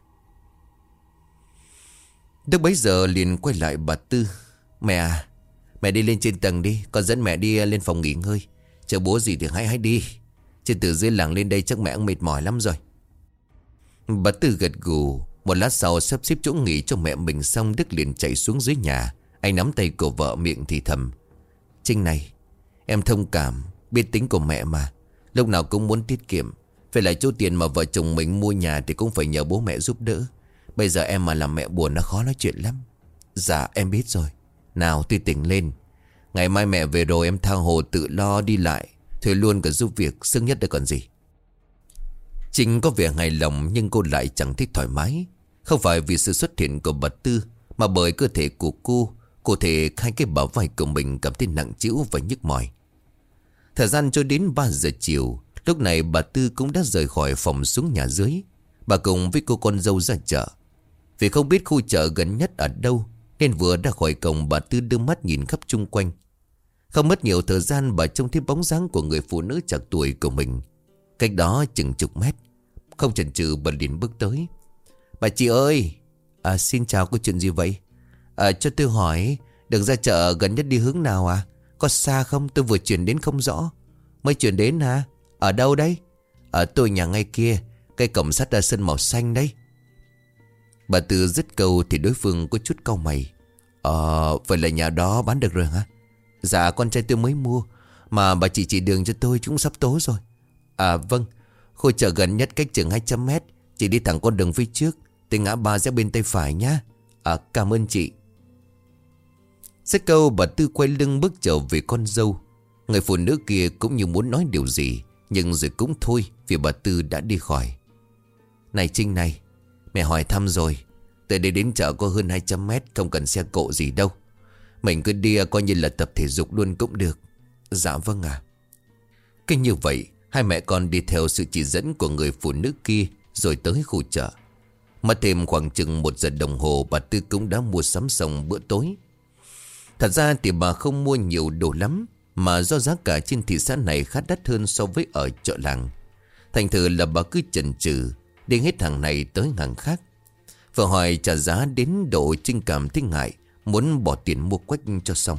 Đức bấy giờ liền quay lại bà Tư. Mẹ à Mẹ đi lên trên tầng đi, Con dẫn mẹ đi à, lên phòng nghỉ ngơi. Chờ bố gì thì hãy hãy đi. Chứ từ dưới làng lên đây chắc mẹ cũng mệt mỏi lắm rồi. Bà Tư gật gù. Một lát sau sắp xếp chỗ nghỉ cho mẹ mình xong, Đức liền chạy xuống dưới nhà. Anh nắm tay của vợ miệng thì thầm. Trinh này, Em thông cảm. Biết tính của mẹ mà. Lúc nào cũng muốn tiết kiệm. Phải lại chỗ tiền mà vợ chồng mình mua nhà Thì cũng phải nhờ bố mẹ giúp đỡ. Bây giờ em mà làm mẹ buồn nó khó nói chuyện lắm. Dạ em biết rồi. Nào tuy tỉnh lên. Ngày mai mẹ về rồi em thang hồ tự lo đi lại. Thuê luôn cả giúp việc Sưng nhất là còn gì. Trinh có vẻ hài lòng Nhưng cô lại chẳng thích thoải mái. Không phải vì sự xuất hiện của bà Tư, Mà bởi cơ thể của cô. Cô thể hai cái bảo vai của mình cảm thấy nặng trĩu và nhức mỏi. Thời gian cho đến 3 giờ chiều, Lúc này bà Tư cũng đã rời khỏi phòng xuống nhà dưới. Bà cùng với cô con dâu ra chợ. Vì không biết khu chợ gần nhất ở đâu, Nên vừa ra khỏi cổng bà Tư đưa mắt nhìn khắp chung quanh. Không mất nhiều thời gian, bà trông thấy bóng dáng của người phụ nữ chạc tuổi của mình. Cách đó chừng chục mét, Không chần chừ bà liền bước tới. Bà chị ơi À xin chào, có chuyện gì vậy? À cho tôi hỏi Đường ra chợ gần nhất đi hướng nào à? Có xa không? Tôi vừa chuyển đến không rõ. Mới chuyển đến hả? Ở đâu đấy? Ở tôi nhà ngay kia. Cây cổng sắt ra sân màu xanh đấy. Bà Tư dứt câu thì đối phương có chút cau mày. Ờ vậy là nhà đó bán được rồi hả? Dạ con trai tôi mới mua. Mà bà chị chỉ đường cho tôi, chúng sắp tối rồi. À vâng. Khu chợ gần nhất cách chừng 200 mét. Chị đi thẳng con đường phía trước. Từ ngã ba ra bên tay phải nhá. À cảm ơn chị. Xét câu bà Tư quay lưng bước trở về con dâu. Người phụ nữ kia cũng như muốn nói điều gì, Nhưng rồi cũng thôi Vì bà Tư đã đi khỏi. Này Trinh này, Mẹ hỏi thăm rồi. Từ đây đến chợ có hơn 200 mét, Không cần xe cộ gì đâu. Mình cứ đi, coi như là tập thể dục luôn cũng được. Dạ vâng à Kinh như vậy, Hai mẹ con đi theo sự chỉ dẫn của người phụ nữ kia Rồi tới khu chợ. Mất thêm khoảng chừng một giờ đồng hồ, Bà Tư cũng đã mua sắm xong bữa tối. Thật ra thì bà không mua nhiều đồ lắm Mà do giá cả trên thị xã này khá đắt hơn so với ở chợ làng. Thành thử là bà cứ chần chừ Đi hết hàng này tới hàng khác. Vợ hỏi trả giá đến độ trinh cảm thích ngại Muốn bỏ tiền mua quách cho xong.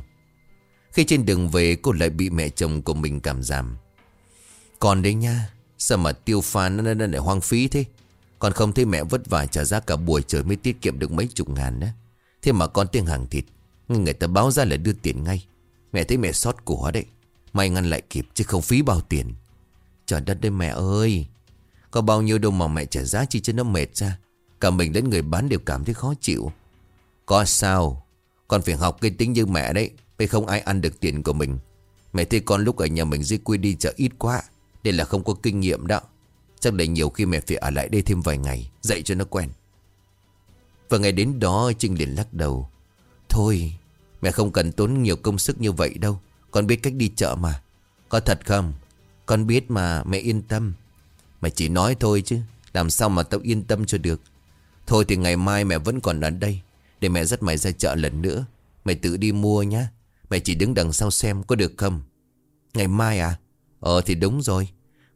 Khi trên đường về cô lại bị mẹ chồng của mình cảm giảm. Còn đấy nha Sao mà tiêu pha nó, nó lại hoang phí thế? Còn không thấy mẹ vất vả trả giá cả buổi trời mới tiết kiệm được mấy chục ngàn đó Thế mà con tiếng hàng thịt. Người ta báo ra là đưa tiền ngay. Mẹ thấy mẹ sót của đấy. May ngăn lại kịp chứ không phí bao tiền. Trời đất đây mẹ ơi. Có bao nhiêu đâu mà mẹ trả giá chi cho nó mệt ra. Cả mình đến người bán đều cảm thấy khó chịu. Có sao? Con phải học cái tính như mẹ đấy. Bây không ai ăn được tiền của mình. Mẹ thấy con lúc ở nhà mình dưới quê đi chợ ít quá Đây là không có kinh nghiệm đó. Chắc là nhiều khi mẹ phải ở lại đây thêm vài ngày, Dạy cho nó quen. Và ngày đến đó, Trinh liền lắc đầu. Thôi. Mẹ không cần tốn nhiều công sức như vậy đâu. Con biết cách đi chợ mà. Có thật không? Con biết mà mẹ yên tâm. Mẹ chỉ nói thôi chứ. Làm sao mà tao yên tâm cho được? Thôi thì ngày mai mẹ vẫn còn ở đây. Để mẹ dắt mày ra chợ lần nữa. Mày tự đi mua nhá. Mẹ chỉ đứng đằng sau xem có được không? Ngày mai à? Ờ thì đúng rồi.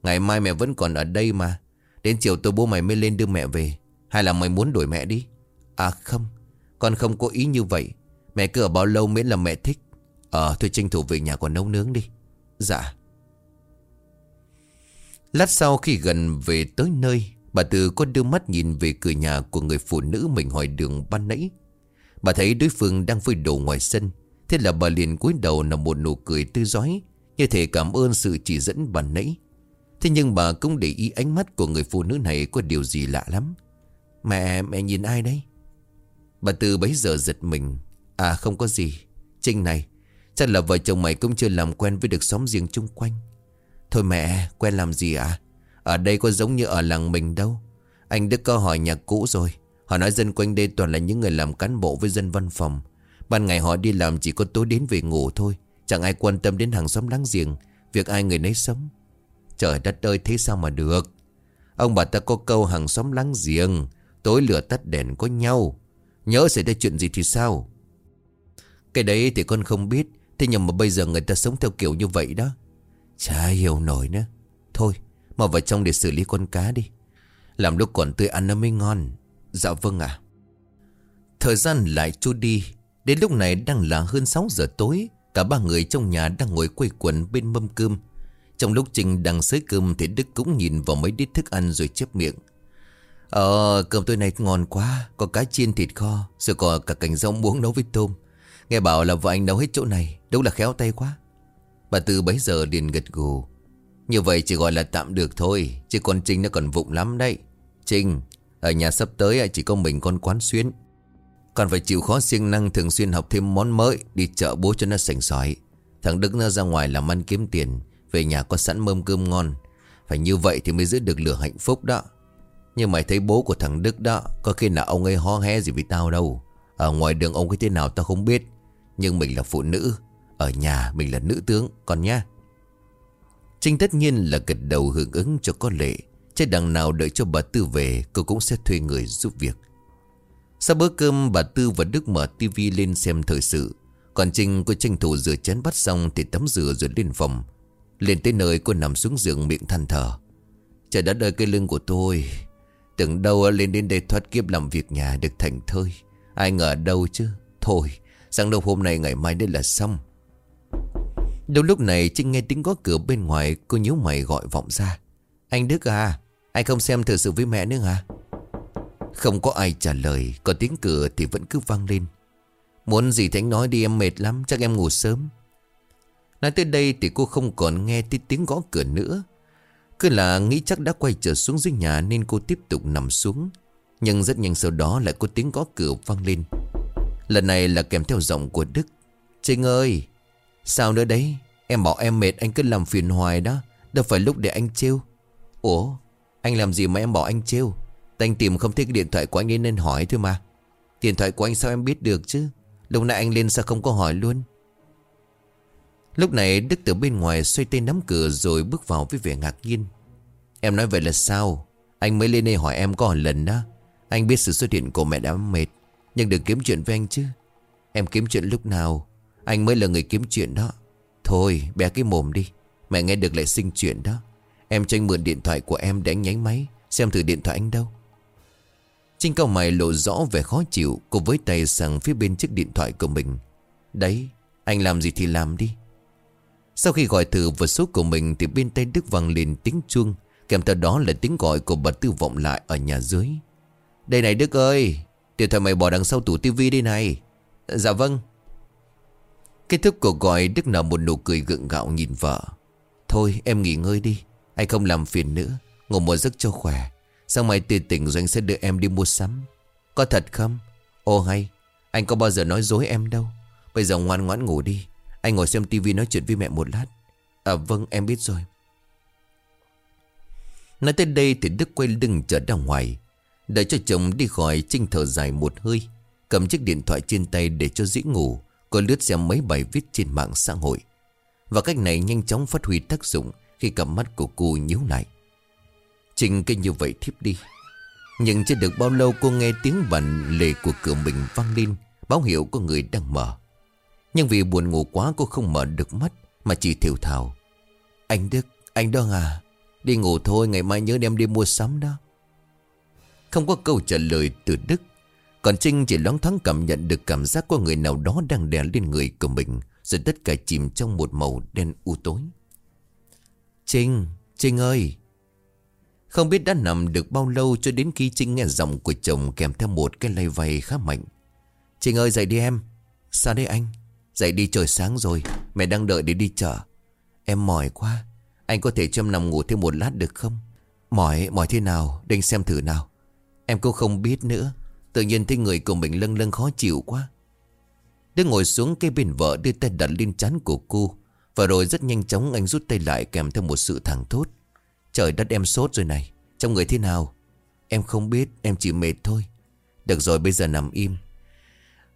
Ngày mai mẹ vẫn còn ở đây mà. Đến chiều tôi bố mày mới lên đưa mẹ về. Hay là mày muốn đổi mẹ đi? À không. Con không có ý như vậy. Mẹ cứ ở bao lâu miễn là mẹ thích. Ờ thôi tranh thủ về nhà còn nấu nướng đi. Dạ. Lát sau khi gần về tới nơi Bà Từ có đưa mắt nhìn về cửa nhà của người phụ nữ mình hỏi đường ban nãy. Bà thấy đối phương đang phơi đồ ngoài sân Thế là bà liền cúi đầu nằm một nụ cười tươi giói Như thể cảm ơn sự chỉ dẫn ban nãy. Thế nhưng bà cũng để ý ánh mắt của người phụ nữ này có điều gì lạ lắm. Mẹ, mẹ nhìn ai đấy? Bà Từ bấy giờ giật mình. À không có gì. Trinh này, Chắc là vợ chồng mày cũng chưa làm quen với được xóm riêng chung quanh. Thôi mẹ, quen làm gì à Ở đây có giống như ở làng mình đâu. Anh Đức có hỏi nhà cũ rồi. Họ nói dân quanh đây toàn là những người làm cán bộ với dân văn phòng. Ban ngày họ đi làm chỉ có tối đến về ngủ thôi. Chẳng ai quan tâm đến hàng xóm láng giềng. Việc ai người nấy sống. Trời đất ơi, thế sao mà được? Ông bà ta có câu hàng xóm láng giềng, Tối lửa tắt đèn có nhau. Nhớ xảy ra chuyện gì thì sao? Cái đấy thì con không biết. Thế nhưng mà bây giờ người ta sống theo kiểu như vậy đó. Chả hiểu nổi nữa. Thôi mà vào trong để xử lý con cá đi. Làm lúc còn tươi ăn nó mới ngon. Dạ vâng ạ. Thời gian lại trôi đi. Đến lúc này đang là hơn 6 giờ tối. Cả ba người trong nhà đang ngồi quây quần bên mâm cơm. Trong lúc Trinh đang xới cơm Thì Đức cũng nhìn vào mấy đít thức ăn rồi chép miệng. Ờ cơm tôi này ngon quá. Có cá chiên, thịt kho, Rồi có cả cành rau muống nấu với tôm. Nghe bảo là vợ anh nấu hết chỗ này Đúng là khéo tay quá. Bà Tư bấy giờ liền gật gù. Như vậy chỉ gọi là tạm được thôi Chứ con Trinh nó còn vụng lắm đấy. Trinh Ở nhà sắp tới chỉ có mình con quán xuyến, Còn phải chịu khó siêng năng Thường xuyên học thêm món mới Đi chợ bố cho nó sành sỏi. Thằng Đức nó ra ngoài làm ăn kiếm tiền Về nhà có sẵn mâm cơm ngon. Phải như vậy thì mới giữ được lửa hạnh phúc đó. Nhưng mày thấy bố của thằng Đức đó Có khi nào ông ấy ho hé gì với tao đâu. Ở ngoài đường ông ấy thế nào tao không biết. Nhưng mình là phụ nữ, Ở nhà mình là nữ tướng Còn nha Trinh tất nhiên là gật đầu hưởng ứng cho có lệ. Chứ đằng nào đợi cho bà Tư về, Cô cũng sẽ thuê người giúp việc. Sau bữa cơm, bà Tư và Đức mở tivi lên xem thời sự. Còn Trinh cô tranh thủ rửa chén bắt xong Thì tắm rửa rồi lên phòng. Lên tới nơi cô nằm xuống giường miệng than thở. Trời đã đợi cái lưng của tôi, Tưởng đâu lên đến đây thoát kiếp làm việc nhà được thành thơi. Ai ngờ đâu chứ? Thôi Sáng đâu hôm nay ngày mai đây là xong. Đâu lúc này Trinh nghe tiếng gõ cửa bên ngoài Cô nhíu mày gọi vọng ra. Anh Đức à Anh không xem thử sự với mẹ nữa hả Không có ai trả lời Còn tiếng cửa thì vẫn cứ vang lên. Muốn gì thì anh nói đi em mệt lắm Chắc em ngủ sớm. Nói tới đây thì cô không còn nghe tiếng, tiếng gõ cửa nữa. Cứ là nghĩ chắc đã quay trở xuống dưới nhà Nên cô tiếp tục nằm xuống. Nhưng rất nhanh sau đó lại có tiếng gõ cửa vang lên. Lần này là kèm theo giọng của Đức. Trinh ơi, Sao nữa đấy? Em bảo em mệt, anh cứ làm phiền hoài đó. Đâu phải lúc để anh trêu. Ủa, anh làm gì mà em bảo anh trêu? Anh tìm không thấy cái điện thoại của anh ấy nên hỏi thôi mà. Điện thoại của anh sao em biết được chứ? Lúc nãy anh lên sao không có hỏi luôn? Lúc này Đức từ bên ngoài xoay tay nắm cửa rồi bước vào với vẻ ngạc nhiên. Em nói vậy là sao? Anh mới lên đây hỏi em có một lần đó. Anh biết sự xuất hiện của mẹ đã mệt. Nhưng đừng kiếm chuyện với anh chứ. Em kiếm chuyện lúc nào, Anh mới là người kiếm chuyện đó. Thôi, bé cái mồm đi. Mẹ nghe được lại sinh chuyện đó. Em cho anh mượn điện thoại của em để anh nháy máy, Xem thử điện thoại anh đâu. Trinh cao mày lộ rõ vẻ khó chịu, Cô với tay sang phía bên chiếc điện thoại của mình. Đấy, Anh làm gì thì làm đi. Sau khi gọi thử vào số của mình Thì bên tay Đức vang lên tiếng chuông, Kèm theo đó là tiếng gọi của bà Tư vọng lại ở nhà dưới. Đây này Đức ơi Tiểu thoại mày bỏ đằng sau tủ tivi đây này. Dạ vâng. Kết thúc cuộc gọi, Đức nở một nụ cười gượng gạo nhìn vợ. Thôi, em nghỉ ngơi đi. Anh không làm phiền nữa. Ngủ một giấc cho khỏe. Sáng mai tươi tỉnh rồi anh sẽ đưa em đi mua sắm. Có thật không? Ô hay. Anh có bao giờ nói dối em đâu. Bây giờ ngoan ngoãn ngủ đi. Anh ngồi xem tivi nói chuyện với mẹ một lát. À vâng em biết rồi. Nói tới đây thì Đức quay lưng trở ra ngoài. Đợi cho chồng đi khỏi Trinh thở dài một hơi Cầm chiếc điện thoại trên tay để cho dĩ ngủ Cô lướt xem mấy bài viết trên mạng xã hội. Và cách này nhanh chóng phát huy tác dụng Khi cặp mắt của cô nhíu lại. Trinh kinh như vậy thiếp đi Nhưng chưa được bao lâu cô nghe tiếng vặn lề của cửa mình vang lên Báo hiệu có người đang mở. Nhưng vì buồn ngủ quá cô không mở được mắt Mà chỉ thiểu thào. Anh Đức, anh đó à Đi ngủ thôi ngày mai nhớ đem đi mua sắm đó. Không có câu trả lời từ Đức. Còn Trinh chỉ loáng thoáng cảm nhận được cảm giác có người nào đó đang đè lên người của mình Rồi tất cả chìm trong một màu đen u tối. Trinh, Trinh ơi! Không biết đã nằm được bao lâu cho đến khi Trinh nghe giọng của chồng kèm theo một cái lay vay khá mạnh. Trinh ơi dậy đi em. Sao đấy anh? Dậy đi trời sáng rồi. Mẹ đang đợi để đi chợ. Em mỏi quá. Anh có thể cho em nằm ngủ thêm một lát được không? Mỏi, mỏi thế nào? Để anh xem thử nào. Em cũng không biết nữa. Tự nhiên thấy người của mình lâng lâng khó chịu quá. Đức ngồi xuống cây bên vợ đưa tay đặt lên chán của cô. Và rồi rất nhanh chóng anh rút tay lại kèm theo một sự thẳng thốt. Trời đất em sốt rồi này. Trong người thế nào? Em không biết, em chỉ mệt thôi. Được rồi, bây giờ nằm im.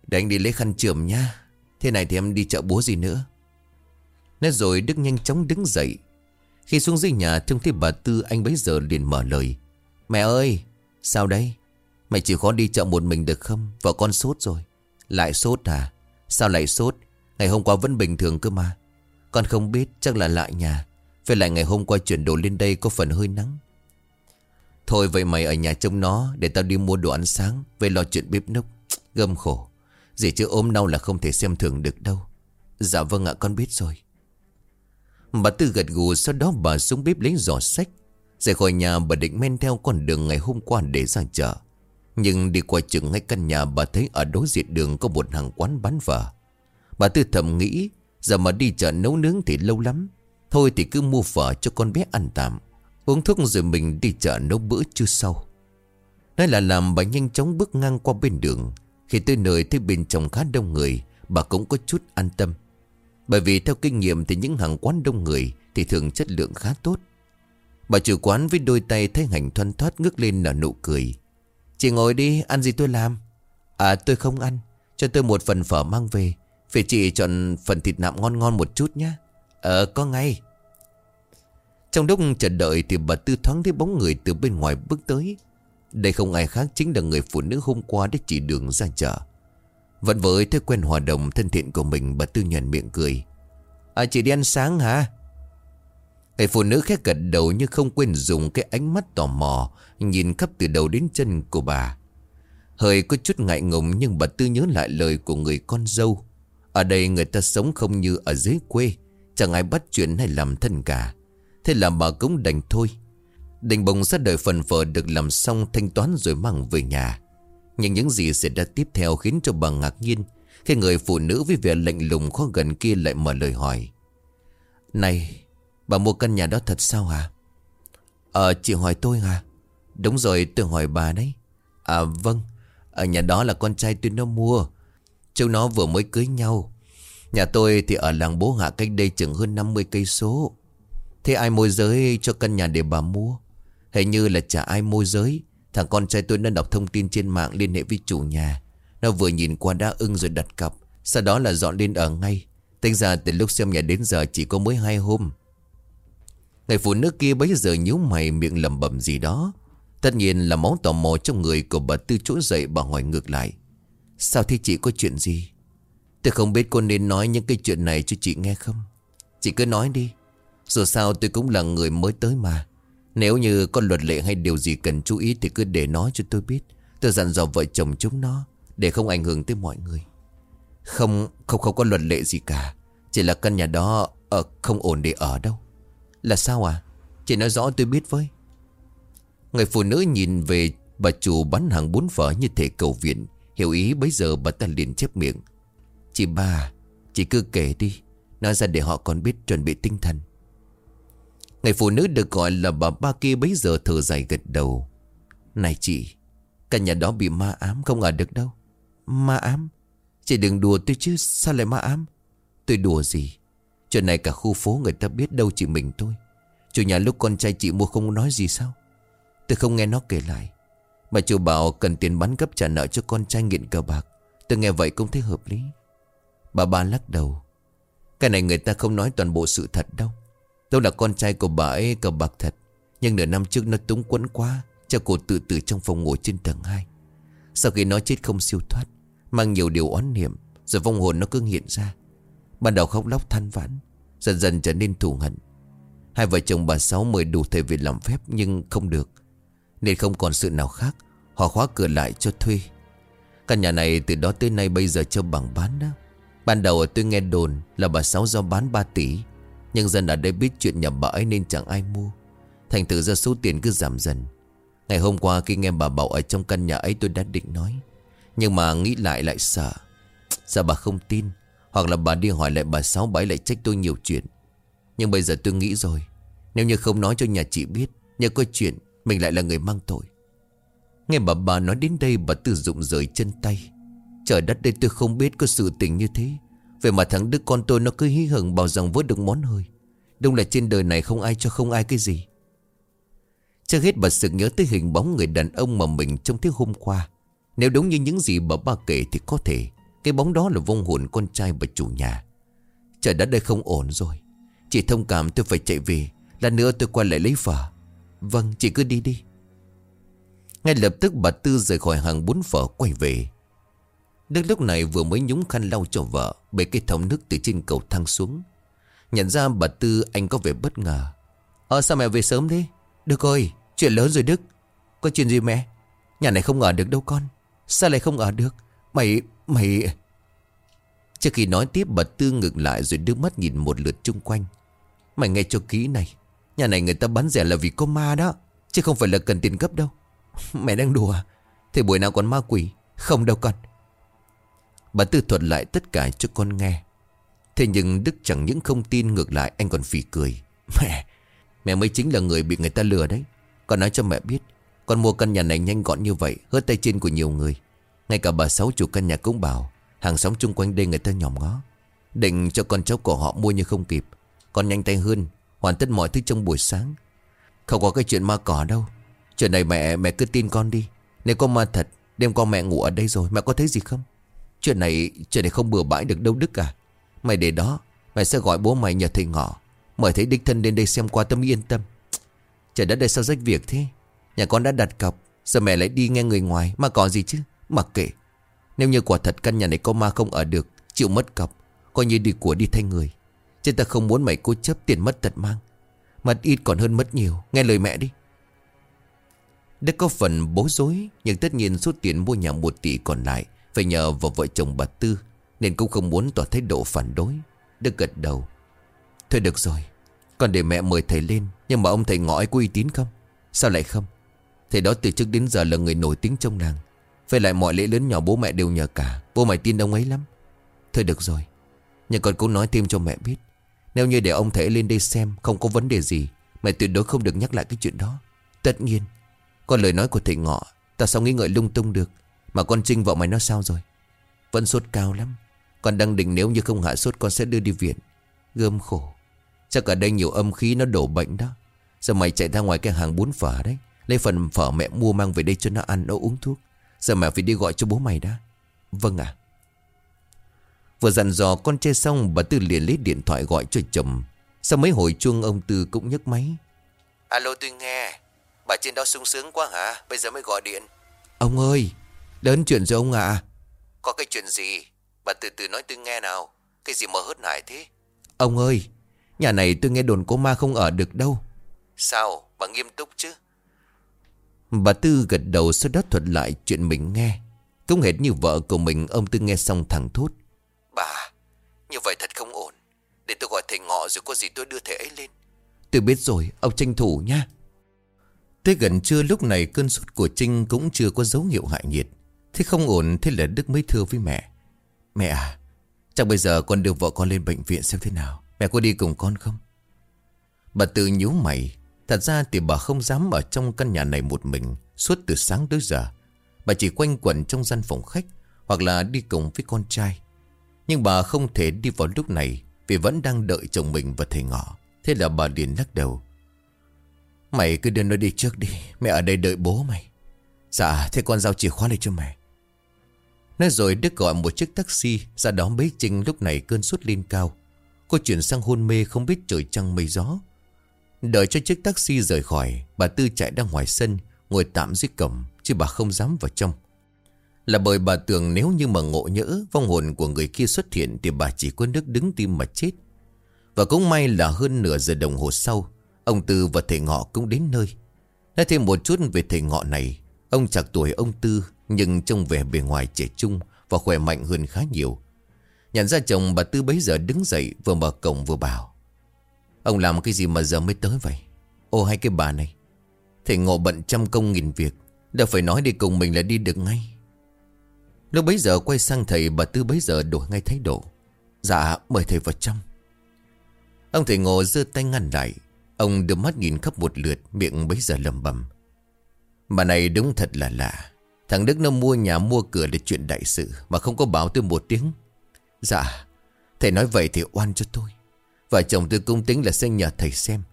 Để anh đi lấy khăn chườm nha. Thế này thì em đi chợ búa gì nữa? Nói rồi Đức nhanh chóng đứng dậy. Khi xuống dưới nhà, trông thấy bà Tư, Anh bấy giờ liền mở lời. Mẹ ơi Sao đây mày chỉ khó đi chợ một mình được không? Vợ con sốt rồi. Lại sốt à? Sao lại sốt? Ngày hôm qua vẫn bình thường cơ mà. Con không biết, chắc là lại nhà. Phải lại ngày hôm qua chuyển đồ lên đây có phần hơi nắng. Thôi vậy mày ở nhà trông nó Để tao đi mua đồ ăn sáng, Về lo chuyện bếp núc. Gâm khổ. Dì chứ ốm đau là không thể xem thường được đâu. Dạ vâng ạ, con biết rồi. Bà Tư gật gù Sau đó bà xuống bếp lấy giỏ sách Rời khỏi nhà, bà định men theo con đường ngày hôm qua để ra chợ. Nhưng đi qua chừng ngay căn nhà bà thấy ở đối diện đường có một hàng quán bán phở Bà Tư thầm nghĩ, Giờ mà đi chợ nấu nướng thì lâu lắm. Thôi thì cứ mua phở cho con bé ăn tạm. Uống thuốc rồi mình đi chợ nấu bữa chưa sau. Nói là làm, bà nhanh chóng bước ngang qua bên đường. Khi tới nơi thấy bên trong khá đông người, Bà cũng có chút an tâm. Bởi vì theo kinh nghiệm thì những hàng quán đông người Thì thường chất lượng khá tốt. Bà chủ quán với đôi tay thấy hành thoăn thoát ngước lên nở nụ cười. Chị ngồi đi, ăn gì tôi làm? À tôi không ăn. Cho tôi một phần phở mang về. Phải chị chọn phần thịt nạm ngon ngon một chút nhé. Ờ có ngay. Trong lúc chờ đợi thì bà Tư thoáng thấy bóng người từ bên ngoài bước tới. Đây không ai khác chính là người phụ nữ hôm qua đã chỉ đường ra chợ. Vẫn với thói quen hòa đồng thân thiện của mình, bà Tư nhận miệng cười. À chị đi ăn sáng hả? Người phụ nữ khẽ gật đầu nhưng không quên dùng cái ánh mắt tò mò, Nhìn khắp từ đầu đến chân của bà. Hơi có chút ngại ngùng nhưng bà Tư nhớ lại lời của người con dâu. Ở đây người ta sống không như ở dưới quê, Chẳng ai bắt chuyện hay làm thân cả. Thế là bà cũng đành thôi. Đành bồng ra đời phần vợ được làm xong thanh toán rồi mang về nhà. Nhưng những gì sẽ ra tiếp theo khiến cho bà ngạc nhiên Khi người phụ nữ với vẻ lạnh lùng khó gần kia lại mở lời hỏi. Này Bà mua căn nhà đó thật sao hả? Ờ chị hỏi tôi hả? Đúng rồi, tôi hỏi bà đấy. À vâng. Ở nhà đó là con trai tôi nó mua. Chúng nó vừa mới cưới nhau. Nhà tôi thì ở làng bố hạ cách đây chừng hơn 50 cây số. Thế ai môi giới cho căn nhà để bà mua? Hình như là chả ai môi giới. Thằng con trai tôi nó đọc thông tin trên mạng liên hệ với chủ nhà. Nó vừa nhìn qua đã ưng rồi đặt cọc. Sau đó là dọn lên ở ngay. Tính ra từ lúc xem nhà đến giờ chỉ có mới hai hôm. Người phụ nữ kia bấy giờ nhíu mày miệng lẩm bẩm gì đó. Tất nhiên là máu tò mò trong người của bà Tư trỗi dậy bà hỏi ngược lại. Sao thế chị có chuyện gì? Tôi không biết cô nên nói những cái chuyện này cho chị nghe không? Chị cứ nói đi. Dù sao tôi cũng là người mới tới mà. Nếu như có luật lệ hay điều gì cần chú ý Thì cứ để nói cho tôi biết. Tôi dặn dò vợ chồng chúng nó Để không ảnh hưởng tới mọi người. Không không không có luật lệ gì cả. Chỉ là căn nhà đó ở không ổn để ở đâu là sao à? Chị nói rõ tôi biết với. Người phụ nữ nhìn về bà chủ bán hàng bún phở như thể cầu viện. Hiểu ý bấy giờ bà ta liền chép miệng. Chị ba, Chị cứ kể đi. Nói ra để họ còn biết chuẩn bị tinh thần. Người phụ nữ được gọi là bà ba kia bấy giờ thở dài gật đầu. Này chị, Căn nhà đó bị ma ám không ở được đâu. Ma ám? Chị đừng đùa tôi chứ, sao lại ma ám? Tôi đùa gì? Chuyện này cả khu phố người ta biết đâu chỉ mình tôi. Chủ nhà lúc con trai chị mua không nói gì sao? Tôi không nghe nó kể lại. Mà chủ bảo cần tiền bán cấp trả nợ cho con trai nghiện cờ bạc. Tôi nghe vậy cũng thấy hợp lý. Bà ba lắc đầu. Cái này người ta không nói toàn bộ sự thật đâu. Tôi là con trai của bà ấy cờ bạc thật. Nhưng nửa năm trước nó túng quẫn quá, Cho cô tự tử trong phòng ngủ trên tầng 2 Sau khi nó chết không siêu thoát, Mang nhiều điều oán niệm, Rồi vong hồn nó cứ hiện ra. Ban đầu khóc lóc than vãn, Dần dần trở nên thù hận. Hai vợ chồng bà Sáu mời đủ thầy về làm phép Nhưng không được, Nên không còn sự nào khác, Họ khóa cửa lại cho thuê. Căn nhà này từ đó tới nay bây giờ cho bằng bán đó. Ban đầu tôi nghe đồn Là bà Sáu do bán 3 tỷ, Nhưng dân ở đây biết chuyện nhà bà ấy nên chẳng ai mua. Thành thử ra số tiền cứ giảm dần. Ngày hôm qua khi nghe bà bảo ở trong căn nhà ấy tôi đã định nói, Nhưng mà nghĩ lại lại sợ. Sợ bà không tin hoặc là bà đi hỏi lại bà Sáu bà lại trách tôi nhiều chuyện. Nhưng bây giờ tôi nghĩ rồi, Nếu như không nói cho nhà chị biết Nhờ có chuyện, mình lại là người mang tội. Nghe bà bà nói đến đây, bà tự dụng rời chân tay. Trời đất đây tôi không biết có sự tình như thế. Về mà thằng đứa con tôi nó cứ hí hửng bảo rằng vớt được món hơi. Đúng là trên đời này không ai cho không ai cái gì. Trước hết bà sực nhớ tới hình bóng người đàn ông mà mình trông thấy hôm qua. Nếu đúng như những gì bà ba kể thì có thể cái bóng đó là vong hồn con trai và chủ nhà. Trời đất đây không ổn rồi. Chị thông cảm tôi phải chạy về. Lần nữa tôi qua lại lấy phở Vâng chị cứ đi đi. Ngay lập tức bà Tư rời khỏi hàng bún phở quay về. Đức lúc này vừa mới nhúng khăn lau cho vợ bởi cái thòng nước từ trên cầu thang xuống. Nhận ra bà Tư, anh có vẻ bất ngờ. Ờ sao mẹ về sớm thế? Được rồi chuyện lớn rồi Đức. Có chuyện gì mẹ? Nhà này không ở được đâu con. Sao lại không ở được? Mày mày Trước khi nói tiếp, bà Tư ngừng lại rồi đưa mắt nhìn một lượt chung quanh. Mày nghe cho kỹ này, Nhà này người ta bán rẻ là vì có ma đó, Chứ không phải là cần tiền gấp đâu. Mẹ đang đùa à? Thế buổi nào còn ma quỷ? Không đâu con. Bà Tư thuật lại tất cả cho con nghe. Thế nhưng Đức chẳng những không tin, ngược lại anh còn phỉ cười. Mẹ Mẹ mới chính là người bị người ta lừa đấy. Con nói cho mẹ biết, Con mua căn nhà này nhanh gọn như vậy Hớt tay trên của nhiều người. Ngay cả bà Sáu chủ căn nhà cũng bảo, Hàng xóm chung quanh đây người ta nhòm ngó. Định cho con cháu của họ mua nhưng không kịp. Còn nhanh tay hơn, Hoàn tất mọi thứ trong buổi sáng. Không có cái chuyện ma cỏ đâu. Chuyện này mẹ mẹ cứ tin con đi. Nếu có ma thật, Đêm con mẹ ngủ ở đây rồi, Mẹ có thấy gì không? Chuyện này chuyện này không bừa bãi được đâu Đức à. Mày để đó Mày sẽ gọi bố mày nhờ thầy ngọ. Mời thấy đích thân đến đây xem qua tâm yên tâm. Trời đất đây sao rách việc thế? Nhà con đã đặt cọc Giờ mẹ lại đi nghe người ngoài? Mà có gì chứ? Mặc kệ. Nếu như quả thật căn nhà này có ma không ở được, Chịu mất cọc, Coi như đi của đi thay người. Chứ ta không muốn mày cố chấp tiền mất tật mang. Mặt ít còn hơn mất nhiều. Nghe lời mẹ đi. Đức có phần bối rối, Nhưng tất nhiên số tiền mua nhà một tỷ còn lại Phải nhờ vào vợ chồng bà Tư, Nên cũng không muốn tỏ thái độ phản đối. Đức gật đầu. Thôi được rồi. Còn để mẹ mời thầy lên, Nhưng mà ông thầy ngõ ấy có uy tín không? Sao lại không? Thầy đó từ trước đến giờ là người nổi tiếng trong làng. Phải lại mọi lễ lớn nhỏ bố mẹ đều nhờ cả. Bố mày tin ông ấy lắm. Thôi được rồi. Nhưng con cũng nói thêm cho mẹ biết. Nếu như để ông thể lên đây xem, Không có vấn đề gì Mẹ tuyệt đối không được nhắc lại cái chuyện đó. Tất nhiên, con lời nói của thầy ngọ, Ta sao nghĩ ngợi lung tung được? Mà con Trinh vợ mày nó sao rồi? Vẫn sốt cao lắm. Con đang định nếu như không hạ sốt, con sẽ đưa đi viện. Gơm khổ. Chắc ở đây nhiều âm khí nó đổ bệnh đó. Giờ mày chạy ra ngoài cái hàng bún phở đấy? Lấy phần phở mẹ mua mang về đây cho nó ăn, Nó uống thuốc. Giờ mẹ phải đi gọi cho bố mày đã. Vâng ạ. Vừa dặn dò con trai xong Bà Tư liền lấy điện thoại gọi cho chồng. Sau mấy hồi chuông ông Tư cũng nhấc máy. Alo tôi nghe. Bà trên đó sung sướng quá hả? Bây giờ mới gọi điện. Ông ơi Lớn chuyện rồi ông ạ. Có cái chuyện gì? Bà từ từ nói tôi nghe nào. Cái gì mà hớt hải thế? Ông ơi Nhà này tôi nghe đồn có ma không ở được đâu. Sao? Bà nghiêm túc chứ Bà Tư gật đầu sau đó thuật lại chuyện mình nghe. Cũng hệt như vợ của mình Ông Tư nghe xong thẳng thốt. Bà Như vậy thật không ổn. Để tôi gọi thầy ngọ rồi có gì tôi đưa thầy ấy lên. Tôi biết rồi ông tranh thủ nha. Tới gần trưa lúc này cơn sốt của Trinh cũng chưa có dấu hiệu hại nhiệt. Thế không ổn thế là Đức mới thưa với mẹ. Mẹ à Chắc bây giờ con đưa vợ con lên bệnh viện xem thế nào? Mẹ có đi cùng con không? Bà tự nhíu mày Thật ra thì bà không dám ở trong căn nhà này một mình Suốt từ sáng tới giờ. Bà chỉ quanh quẩn trong gian phòng khách Hoặc là đi cùng với con trai. Nhưng bà không thể đi vào lúc này Vì vẫn đang đợi chồng mình và thầy ngọ. Thế là bà liền lắc đầu. Mày cứ đưa nó đi trước đi, Mẹ ở đây đợi bố mày. Dạ thế con giao chìa khóa lại cho mẹ. Nói rồi Đức gọi một chiếc taxi, Ra đón bế Trinh lúc này cơn sốt lên cao. Cô chuyển sang hôn mê không biết trời trăng mây gió. Đợi cho chiếc taxi rời khỏi, Bà Tư chạy ra ngoài sân, Ngồi tạm dưới cổng, Chứ bà không dám vào trong. Là bởi bà tưởng nếu như mà ngộ nhỡ, Vong hồn của người kia xuất hiện Thì bà chỉ có nước đứng tim mà chết. Và cũng may là hơn nửa giờ đồng hồ sau, Ông Tư và thầy ngọ cũng đến nơi. Nói thêm một chút về thầy ngọ này. Ông chạc tuổi ông Tư, Nhưng trông vẻ bề ngoài trẻ trung Và khỏe mạnh hơn khá nhiều. Nhận ra chồng, bà Tư bấy giờ đứng dậy, Vừa mở cổng vừa bảo Ông làm cái gì mà giờ mới tới vậy? Ô, hai cái bà này. Thầy ngộ bận trăm công nghìn việc. Đã phải nói đi cùng mình là đi được ngay. Lúc bấy giờ quay sang thầy Bà Tư bấy giờ đổi ngay thái độ. Dạ mời thầy vào trong. Ông thầy ngộ giơ tay ngăn lại. Ông đưa mắt nhìn khắp một lượt, Miệng bấy giờ lầm bầm. Bà này đúng thật là lạ. Thằng Đức nó mua nhà mua cửa để chuyện đại sự Mà không có báo tôi một tiếng. Dạ Thầy nói vậy thì oan cho tôi. Vợ chồng tôi cũng tính là sẽ nhờ thầy xem.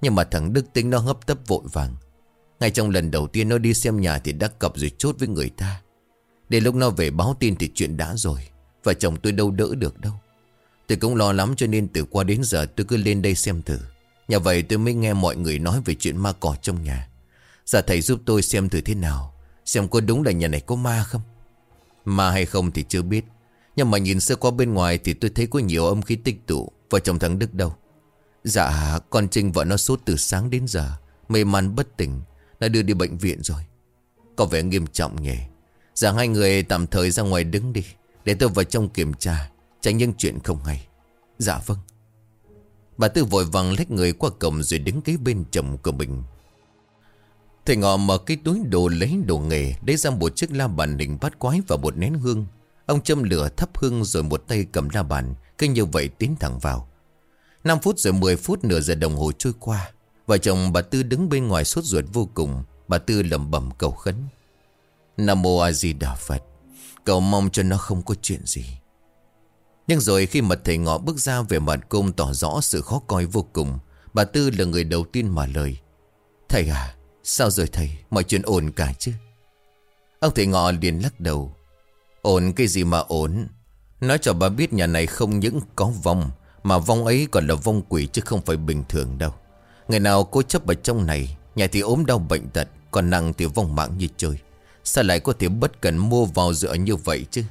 Nhưng mà thằng Đức tính nó hấp tấp vội vàng. Ngay trong lần đầu tiên nó đi xem nhà Thì đã cập rồi chốt với người ta. Để lúc nó về báo tin thì chuyện đã rồi. Vợ chồng tôi đâu đỡ được đâu. Tôi cũng lo lắm cho nên từ qua đến giờ tôi cứ lên đây xem thử. Nhà vậy tôi mới nghe mọi người nói về chuyện ma cỏ trong nhà. Giờ thầy giúp tôi xem thử thế nào, Xem có đúng là nhà này có ma không? Ma hay không thì chưa biết. Nhưng mà nhìn sơ qua bên ngoài Thì tôi thấy có nhiều âm khí tích tụ. Vợ chồng thằng Đức đâu? Dạ con Trinh vợ nó sốt từ sáng đến giờ, Mê man bất tỉnh, Đã đưa đi bệnh viện rồi. Có vẻ nghiêm trọng nhỉ? Dạ hai người tạm thời ra ngoài đứng đi, Để tôi vào trong kiểm tra, Tránh những chuyện không hay. Dạ vâng. Bà Tư vội vàng lách người qua cổng Rồi đứng kế bên chồng của mình. Thầy ngọ mở cái túi đồ lấy đồ nghề, Lấy ra một chiếc la bàn định bát quái và một nén hương. Ông châm lửa thắp hương rồi một tay cầm la bàn, Cứ như vậy tiến thẳng vào. 5 phút rồi 10 phút nửa giờ đồng hồ trôi qua, Vợ chồng bà Tư đứng bên ngoài sốt ruột vô cùng, Bà Tư lẩm bẩm cầu khấn. Nam Mô A Di Đà Phật, Cầu mong cho nó không có chuyện gì. Nhưng rồi khi mật thầy ngọ bước ra về mặt cung tỏ rõ sự khó coi vô cùng, Bà Tư là người đầu tiên mà lời. Thầy à Sao rồi thầy? Mọi chuyện ổn cả chứ? Ông thầy ngọ liền lắc đầu. Ổn cái gì mà ổn? Nói cho bà biết nhà này không những có vong, Mà vong ấy còn là vong quỷ chứ không phải bình thường đâu. Ngày nào cô chấp ở trong này, Nhà thì ốm đau bệnh tật, Còn nặng thì vong mạng như trời Sao lại có thể bất cần mua vào dựa như vậy chứ?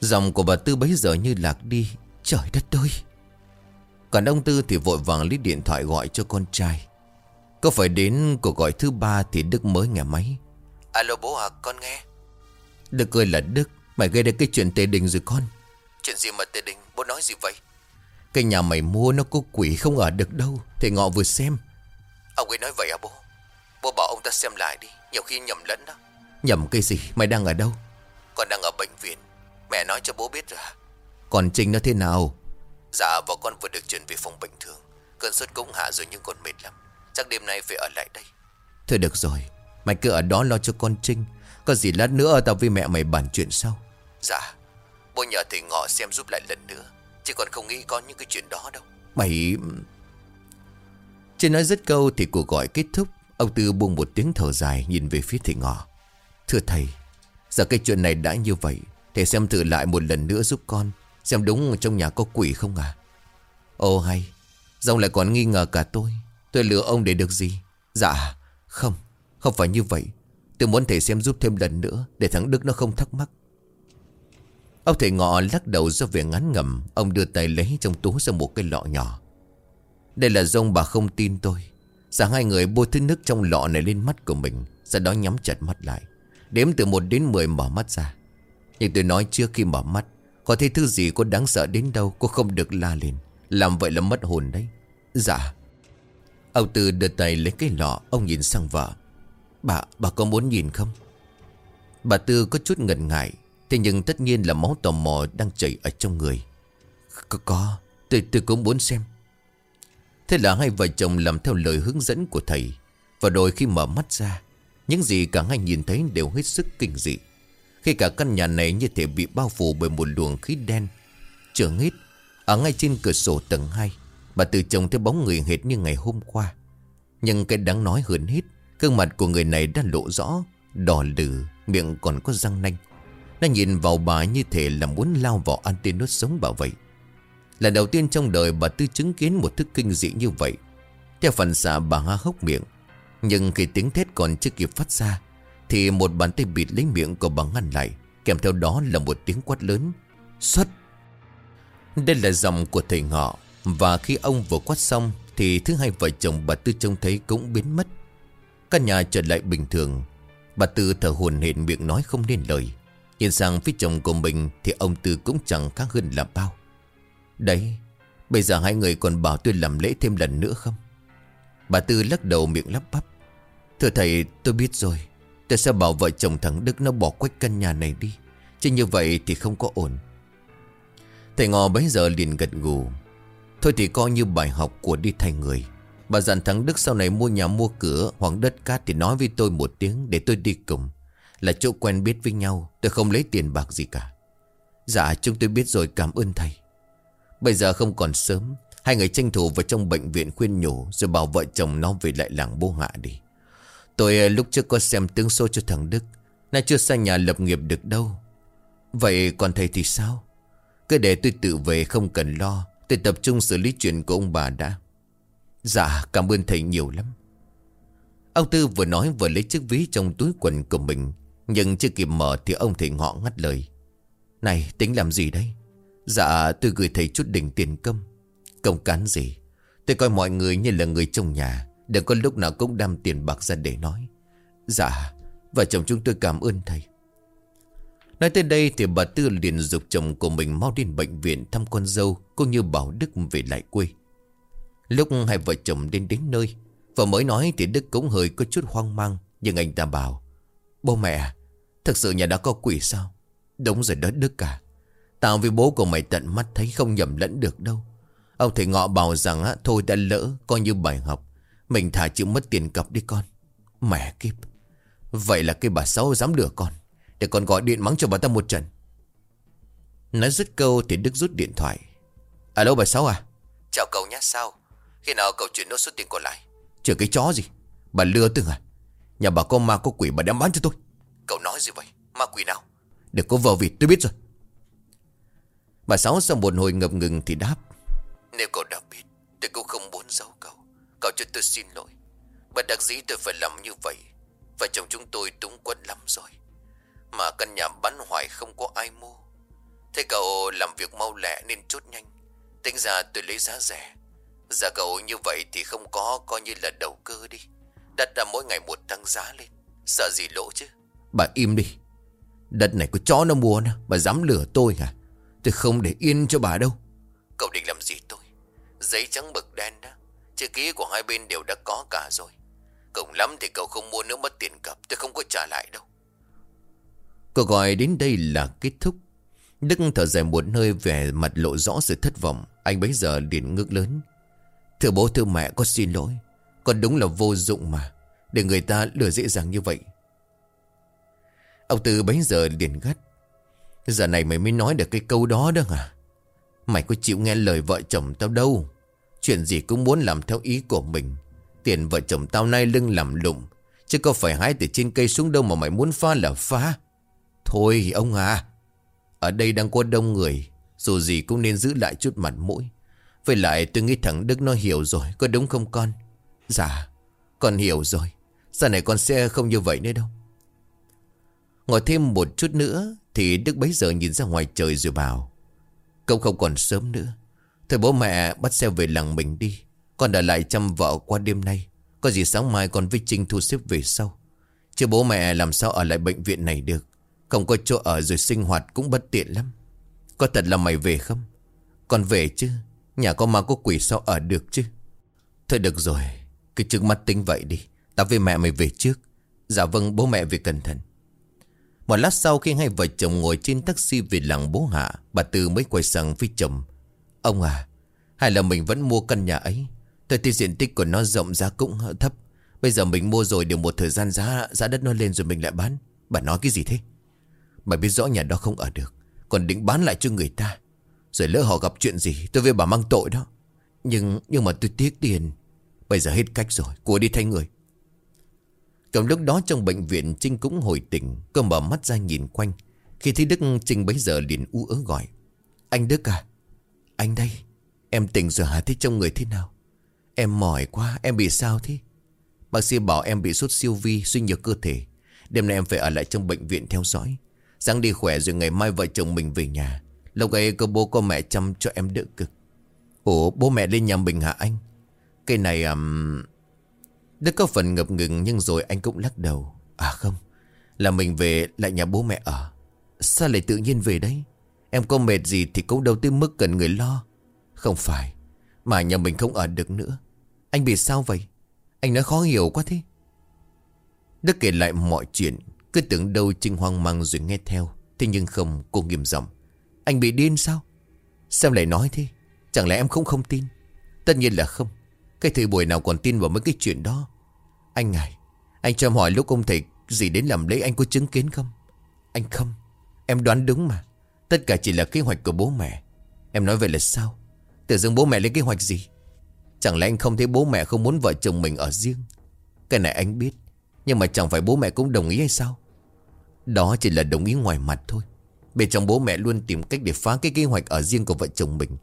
Dòng của bà Tư bấy giờ như lạc đi. Trời đất ơi! Còn ông Tư thì vội vàng lấy điện thoại gọi cho con trai. Có phải đến cuộc gọi thứ ba thì Đức mới nghe máy? Alo bố à con nghe. Đức ơi là Đức Mày gây ra cái chuyện tề đình rồi con. Chuyện gì mà tề đình? Bố nói gì vậy? Cái nhà mày mua nó có quỷ không ở được đâu Thầy ngọ vừa xem. Ông ấy nói vậy à bố? Bố bảo ông ta xem lại đi Nhiều khi nhầm lẫn đó. Nhầm cái gì? Mày đang ở đâu? Con đang ở bệnh viện. Mẹ nói cho bố biết rồi Còn Trinh nó thế nào? Dạ vợ con vừa được chuyển về phòng bệnh thường. Cơn sốt cũng hạ rồi nhưng còn mệt lắm. Chắc đêm nay phải ở lại đây. Thôi được rồi Mày cứ ở đó lo cho con Trinh có gì lát nữa tao với mẹ mày bàn chuyện sau. Dạ Bố nhờ thầy ngọ xem giúp lại lần nữa. Chứ còn không nghĩ có những cái chuyện đó đâu. Mày Trên nói dứt câu thì cuộc gọi kết thúc. Ông Tư buông một tiếng thở dài Nhìn về phía thầy ngọ. Thưa thầy Giờ cái chuyện này đã như vậy, Thầy xem thử lại một lần nữa giúp con, Xem đúng trong nhà có quỷ không à Ồ hay dạ Dòng lại còn nghi ngờ cả tôi. Tôi lừa ông để được gì? Dạ không Không phải như vậy. Tôi muốn thầy xem giúp thêm lần nữa, Để thằng Đức nó không thắc mắc. Ông thầy ngọ lắc đầu do vẻ ngắn ngầm Ông đưa tay lấy trong túi ra một cái lọ nhỏ. Đây là dông bà không tin tôi. Sáng hai người bôi thứ nước trong lọ này lên mắt của mình, Sau đó nhắm chặt mắt lại. Đếm từ 1 đến 10 mở mắt ra. Nhưng tôi nói trước khi mở mắt, Có thấy thứ gì có đáng sợ đến đâu, Cô không được la lên. Làm vậy là mất hồn đấy. Dạ. Ông Tư đưa tay lấy cái lọ, Ông nhìn sang vợ. Bà, bà có muốn nhìn không? Bà Tư có chút ngần ngại Thế nhưng tất nhiên là máu tò mò đang chảy ở trong người. Có, có tôi, tôi cũng muốn xem. Thế là hai vợ chồng làm theo lời hướng dẫn của thầy Và rồi khi mở mắt ra Những gì cả hai nhìn thấy đều hết sức kinh dị. Khi cả căn nhà này như thể bị bao phủ bởi một luồng khí đen Trường hết Ở ngay trên cửa sổ tầng 2 Bà tư chồng thấy bóng người hệt như ngày hôm qua. Nhưng cái đáng nói hơn hết Gương mặt của người này đã lộ rõ, Đỏ lử Miệng còn có răng nanh. Nó nhìn vào bà như thể là muốn lao vào ăn tên nốt sống bà vậy Lần đầu tiên trong đời bà Tư chứng kiến một thức kinh dị như vậy. Theo phần xạ, bà ha hốc miệng. Nhưng khi tiếng thét còn chưa kịp phát ra, Thì một bàn tay bịt lấy miệng của bà ngăn lại, Kèm theo đó là một tiếng quát lớn. Xuất! Đây là dòng của thầy ngọ, Và khi ông vừa quát xong, Thì thứ hai vợ chồng bà Tư trông thấy cũng biến mất. Căn nhà trở lại bình thường. Bà Tư thở hồn hển miệng nói không nên lời. Nhìn sang phía chồng của mình Thì ông Tư cũng chẳng khác hơn là bao. Đấy, Bây giờ hai người còn bảo tôi làm lễ thêm lần nữa không? Bà Tư lắc đầu miệng lắp bắp. Thưa thầy, tôi biết rồi. Tôi sẽ bảo vợ chồng thằng Đức nó bỏ quách căn nhà này đi? Chứ như vậy thì không có ổn. Thầy ngò bấy giờ liền gật gù. Thôi thì coi như bài học của đi thay người. Bà dặn thằng Đức sau này mua nhà mua cửa hoặc đất cát thì nói với tôi một tiếng để tôi đi cùng. Là chỗ quen biết với nhau, tôi không lấy tiền bạc gì cả. Dạ chúng tôi biết rồi cảm ơn thầy. Bây giờ không còn sớm, hai người tranh thủ vào trong bệnh viện khuyên nhủ rồi bảo vợ chồng nó về lại làng bố hạ đi. Tôi à, lúc trước có xem tướng số cho thằng Đức, nay chưa sang nhà lập nghiệp được đâu. Vậy còn thầy thì sao? Cứ để tôi tự về không cần lo Tôi tập trung xử lý chuyện của ông bà đã Dạ cảm ơn thầy nhiều lắm. Ông Tư vừa nói vừa lấy chiếc ví trong túi quần của mình, Nhưng chưa kịp mở thì ông thầy ngọ ngắt lời. Này, tính làm gì đấy? Dạ tôi gửi thầy chút đỉnh tiền công. Công cán gì? Tôi coi mọi người như là người trong nhà Đừng có lúc nào cũng đam tiền bạc ra để nói. Dạ Vợ chồng chúng tôi cảm ơn thầy. Nói tới đây thì bà Tư liền dục chồng của mình mau đến bệnh viện thăm con dâu, Cũng như bảo Đức về lại quê. Lúc hai vợ chồng đến đến nơi và mới nói thì Đức cũng hơi có chút hoang mang Nhưng anh ta bảo Bố mẹ Thật sự nhà đã có quỷ sao? Đúng rồi đó Đức cả Tao với bố của mày tận mắt thấy không nhầm lẫn được đâu. Ông thầy ngọ bảo rằng á, Thôi đã lỡ coi như bài học. Mình thả chịu mất tiền cọc đi con. Mẹ kiếp. Vậy là cái bà Sáu dám lừa con. Để con gọi điện mắng cho bà ta một trận. Nói dứt câu thì Đức rút điện thoại. Alo bà Sáu à? Chào cậu nhé sao? Khi nào cậu chuyển nốt số tiền còn lại? Chờ cái chó gì? Bà lừa từng à? Nhà bà có ma có quỷ bà đem bán cho tôi. Cậu nói gì vậy? Ma quỷ nào? Đừng có vờ vịt, tôi biết rồi. Bà Sáu sau một hồi ngập ngừng thì đáp. Nếu cậu đã biết, Tôi cũng không muốn giấu cậu. Cậu cho tôi xin lỗi. Bất đặc dĩ tôi phải làm như vậy. Và chồng chúng tôi túng quẫn lắm rồi. Mà căn nhà bán hoài không có ai mua. Thế cậu làm việc mau lẹ nên chốt nhanh. Tính ra tôi lấy giá rẻ. Giá cậu như vậy thì không có Coi như là đầu cơ đi. Đặt ra mỗi ngày một tăng giá lên. Sợ gì lỗ chứ? Bà im đi. Đất này có chó nó mua nè. Bà dám lừa tôi hả? Tôi không để yên cho bà đâu. Cậu định làm gì tôi? Giấy trắng mực đen đó. Chữ ký của hai bên đều đã có cả rồi. Cộng lắm thì cậu không mua nữa mất tiền cặp Tôi không có trả lại đâu. Cậu gọi đến đây là kết thúc. Đức thở dài một hơi về mặt lộ rõ sự thất vọng. Anh bấy giờ liền ngước lớn Thưa bố, thưa mẹ có xin lỗi. Con đúng là vô dụng mà. Để người ta lừa dễ dàng như vậy. Ông Tư bấy giờ liền gắt. Giờ này mày mới nói được cái câu đó đó à Mày có chịu nghe lời vợ chồng tao đâu? Chuyện gì cũng muốn làm theo ý của mình. Tiền vợ chồng tao nay lưng làm lụng. Chứ có phải hái từ trên cây xuống đâu mà mày muốn phá là phá? Thôi ông à Ở đây đang có đông người. Dù gì cũng nên giữ lại chút mặt mũi. Với lại tôi nghĩ thằng Đức nó hiểu rồi, Có đúng không con? Dạ con hiểu rồi. Sau này con sẽ không như vậy nữa đâu. Ngồi thêm một chút nữa Thì Đức bấy giờ nhìn ra ngoài trời rồi bảo, Cậu không còn sớm nữa. Thôi bố mẹ bắt xe về làng mình đi. Con đã lại chăm vợ qua đêm nay. Có gì sáng mai con với Trinh thu xếp về sau. Chứ bố mẹ làm sao ở lại bệnh viện này được. Không có chỗ ở rồi sinh hoạt cũng bất tiện lắm. Có thật là mày về không? Con về chứ? Nhà có ma có quỷ sao ở được chứ? Thôi được rồi, Cứ trước mắt tính vậy đi. Tao với mẹ mày về trước. Dạ vâng bố mẹ về cẩn thận. Một lát sau khi hai vợ chồng ngồi trên taxi về làng bố hạ, Bà Tư mới quay sang với chồng. Ông à Hay là mình vẫn mua căn nhà ấy? Tôi thì diện tích của nó rộng, giá cũng thấp. Bây giờ mình mua rồi được một thời gian giá giá đất nó lên rồi mình lại bán. Bà nói cái gì thế? Bà biết rõ nhà đó không ở được, Còn định bán lại cho người ta. Rồi lỡ họ gặp chuyện gì, tôi với bà mang tội đó. Nhưng nhưng mà tôi tiếc tiền. Bây giờ hết cách rồi, Của đi thay người. Cầm lúc đó trong bệnh viện, Trinh cũng hồi tỉnh. Cô mở mắt ra nhìn quanh. Khi thấy Đức, Trinh bấy giờ liền u ớ gọi. Anh Đức à Anh đây, Em tỉnh rồi hả? Thấy trong người thế nào? Em mỏi quá, em bị sao thế? Bác sĩ bảo em bị sốt siêu vi, Suy nhược cơ thể. Đêm nay em phải ở lại trong bệnh viện theo dõi. Sáng đi khỏe rồi ngày mai vợ chồng mình về nhà. Lâu ấy có bố có mẹ chăm cho em đỡ cực Ủa bố mẹ lên nhà mình hả anh Cái này um, Đức có phần ngập ngừng nhưng rồi anh cũng lắc đầu. À không, là mình về lại nhà bố mẹ ở. Sao lại tự nhiên về đấy? Em có mệt gì thì cũng đâu tới mức cần người lo. Không phải, mà nhà mình không ở được nữa. Anh bị sao vậy? Anh nói khó hiểu quá thế. Đức kể lại mọi chuyện, cứ tưởng đâu Trinh hoang mang rồi nghe theo. Thế nhưng không, cô nghiêm giọng anh bị điên sao? Sao lại nói thế? Chẳng lẽ em không không tin? Tất nhiên là không. Cái thời buổi nào còn tin vào mấy cái chuyện đó? Anh ngài Anh cho em hỏi lúc ông thầy gì đến làm lễ anh có chứng kiến không? Anh không. Em đoán đúng mà. Tất cả chỉ là kế hoạch của bố mẹ. Em nói vậy là sao? Tự dưng bố mẹ lấy kế hoạch gì? Chẳng lẽ anh không thấy bố mẹ không muốn vợ chồng mình ở riêng? Cái này anh biết. Nhưng mà chẳng phải bố mẹ cũng đồng ý hay sao? Đó chỉ là đồng ý ngoài mặt thôi. Bên trong bố mẹ luôn tìm cách để phá cái kế hoạch ở riêng của vợ chồng mình.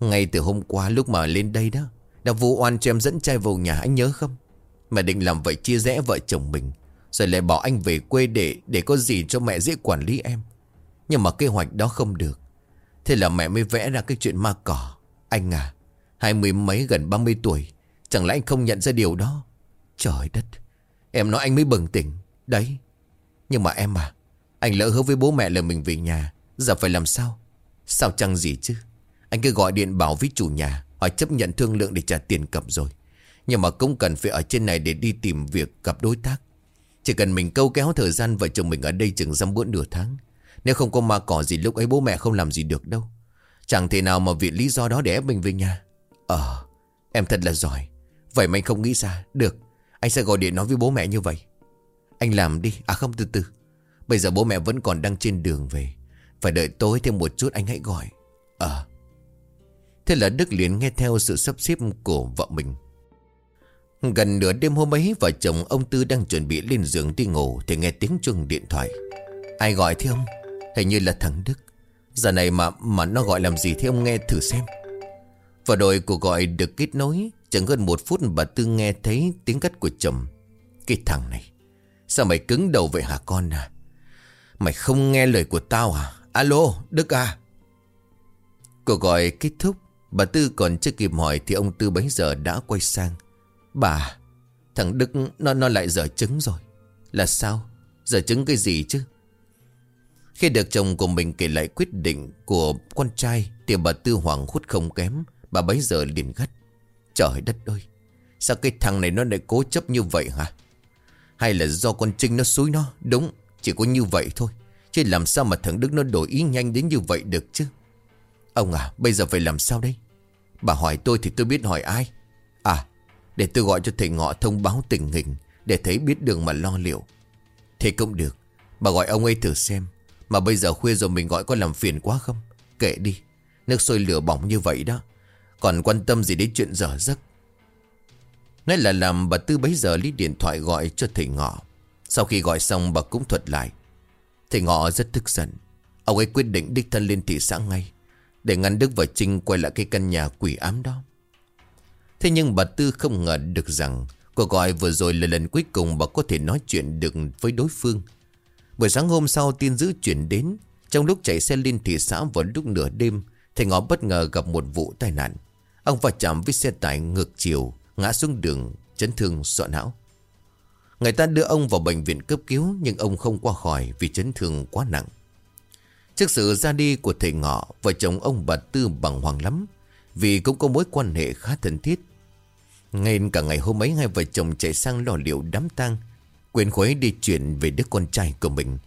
Ngay từ hôm qua lúc mà lên đây đó, Đã vụ oan cho em dẫn trai vào nhà, anh nhớ không? Mẹ định làm vậy chia rẽ vợ chồng mình, Rồi lại bảo anh về quê để để có gì cho mẹ dễ quản lý em. Nhưng mà kế hoạch đó không được. Thế là mẹ mới vẽ ra cái chuyện ma cỏ. Anh à Hai mươi mấy gần ba mươi tuổi, Chẳng lẽ anh không nhận ra điều đó? Trời đất, Em nói anh mới bừng tỉnh. Đấy, Nhưng mà em à anh lỡ hứa với bố mẹ là mình về nhà. Giờ phải làm sao? Sao chăng gì chứ? Anh cứ gọi điện bảo với chủ nhà, Hỏi chấp nhận thương lượng để trả tiền cập rồi. Nhưng mà cũng cần phải ở trên này để đi tìm việc gặp đối tác. Chỉ cần mình câu kéo thời gian vợ chồng mình ở đây chừng dăm bữa nửa tháng. Nếu không có ma cỏ gì lúc ấy bố mẹ không làm gì được đâu. Chẳng thể nào mà vì lý do đó để ép mình về nhà. Ờ Em thật là giỏi. Vậy mà anh không nghĩ ra. Được, Anh sẽ gọi điện nói với bố mẹ như vậy. Anh làm đi. À không, từ từ. Bây giờ bố mẹ vẫn còn đang trên đường về. Phải đợi tối thêm một chút anh hãy gọi. Ờ. Thế là Đức liền nghe theo sự sắp xếp của vợ mình. Gần nửa đêm hôm ấy, Vợ chồng ông Tư đang chuẩn bị lên giường đi ngủ Thì nghe tiếng chuông điện thoại. Ai gọi thế ông? Hình như là thằng Đức. Giờ này mà mà nó gọi làm gì thế ông nghe thử xem. Và đội cuộc gọi được kết nối, Chẳng hơn một phút bà Tư nghe thấy tiếng cắt của chồng. Cái thằng này. Sao mày cứng đầu vậy hả con à? Mày không nghe lời của tao à? Alo, Đức à? Cuộc gọi kết thúc. Bà Tư còn chưa kịp hỏi Thì ông Tư bấy giờ đã quay sang. Bà, Thằng Đức, nó nó lại dở trứng rồi. Là sao? Dở trứng cái gì chứ? Khi được chồng của mình kể lại quyết định Của con trai Thì bà Tư hoảng hút không kém. Bà bấy giờ liền gắt. Trời đất ơi, Sao cái thằng này nó lại cố chấp như vậy hả? Hay là do con Trinh nó xúi nó? Đúng chỉ có như vậy thôi. Chứ làm sao mà thằng Đức nó đổi ý nhanh đến như vậy được chứ? Ông à bây giờ phải làm sao đây? Bà hỏi tôi thì tôi biết hỏi ai? À để tôi gọi cho thầy ngọ thông báo tình hình, Để thấy biết đường mà lo liệu. Thế cũng được, Bà gọi ông ấy thử xem. Mà bây giờ khuya rồi mình gọi có làm phiền quá không? Kệ đi, Nước sôi lửa bỏng như vậy đó. Còn quan tâm gì đến chuyện dở giấc Nói là làm bà Tư bấy giờ lấy điện thoại gọi cho thầy ngọ. Sau khi gọi xong bà cũng thuật lại. Thầy ngọ rất tức giận. Ông ấy quyết định đích thân lên thị xã ngay, Để ngăn Đức và Trinh quay lại cái căn nhà quỷ ám đó. Thế nhưng bà Tư không ngờ được rằng Cuộc gọi vừa rồi là lần cuối cùng bà có thể nói chuyện được với đối phương. Buổi sáng hôm sau tin dữ chuyển đến, Trong lúc chạy xe lên thị xã vào lúc nửa đêm Thầy ngõ bất ngờ gặp một vụ tai nạn. Ông va chạm với xe tải ngược chiều, Ngã xuống đường, chấn thương sọ não. Người ta đưa ông vào bệnh viện cấp cứu, Nhưng ông không qua khỏi vì chấn thương quá nặng. Trước sự ra đi của thầy ngọ, Vợ chồng ông bà Tư bằng hoàng lắm, Vì cũng có mối quan hệ khá thân thiết. Ngay cả ngày hôm ấy, hai vợ chồng chạy sang lò liệu đám tang Quyền khuấy đi chuyện về đứa con trai của mình.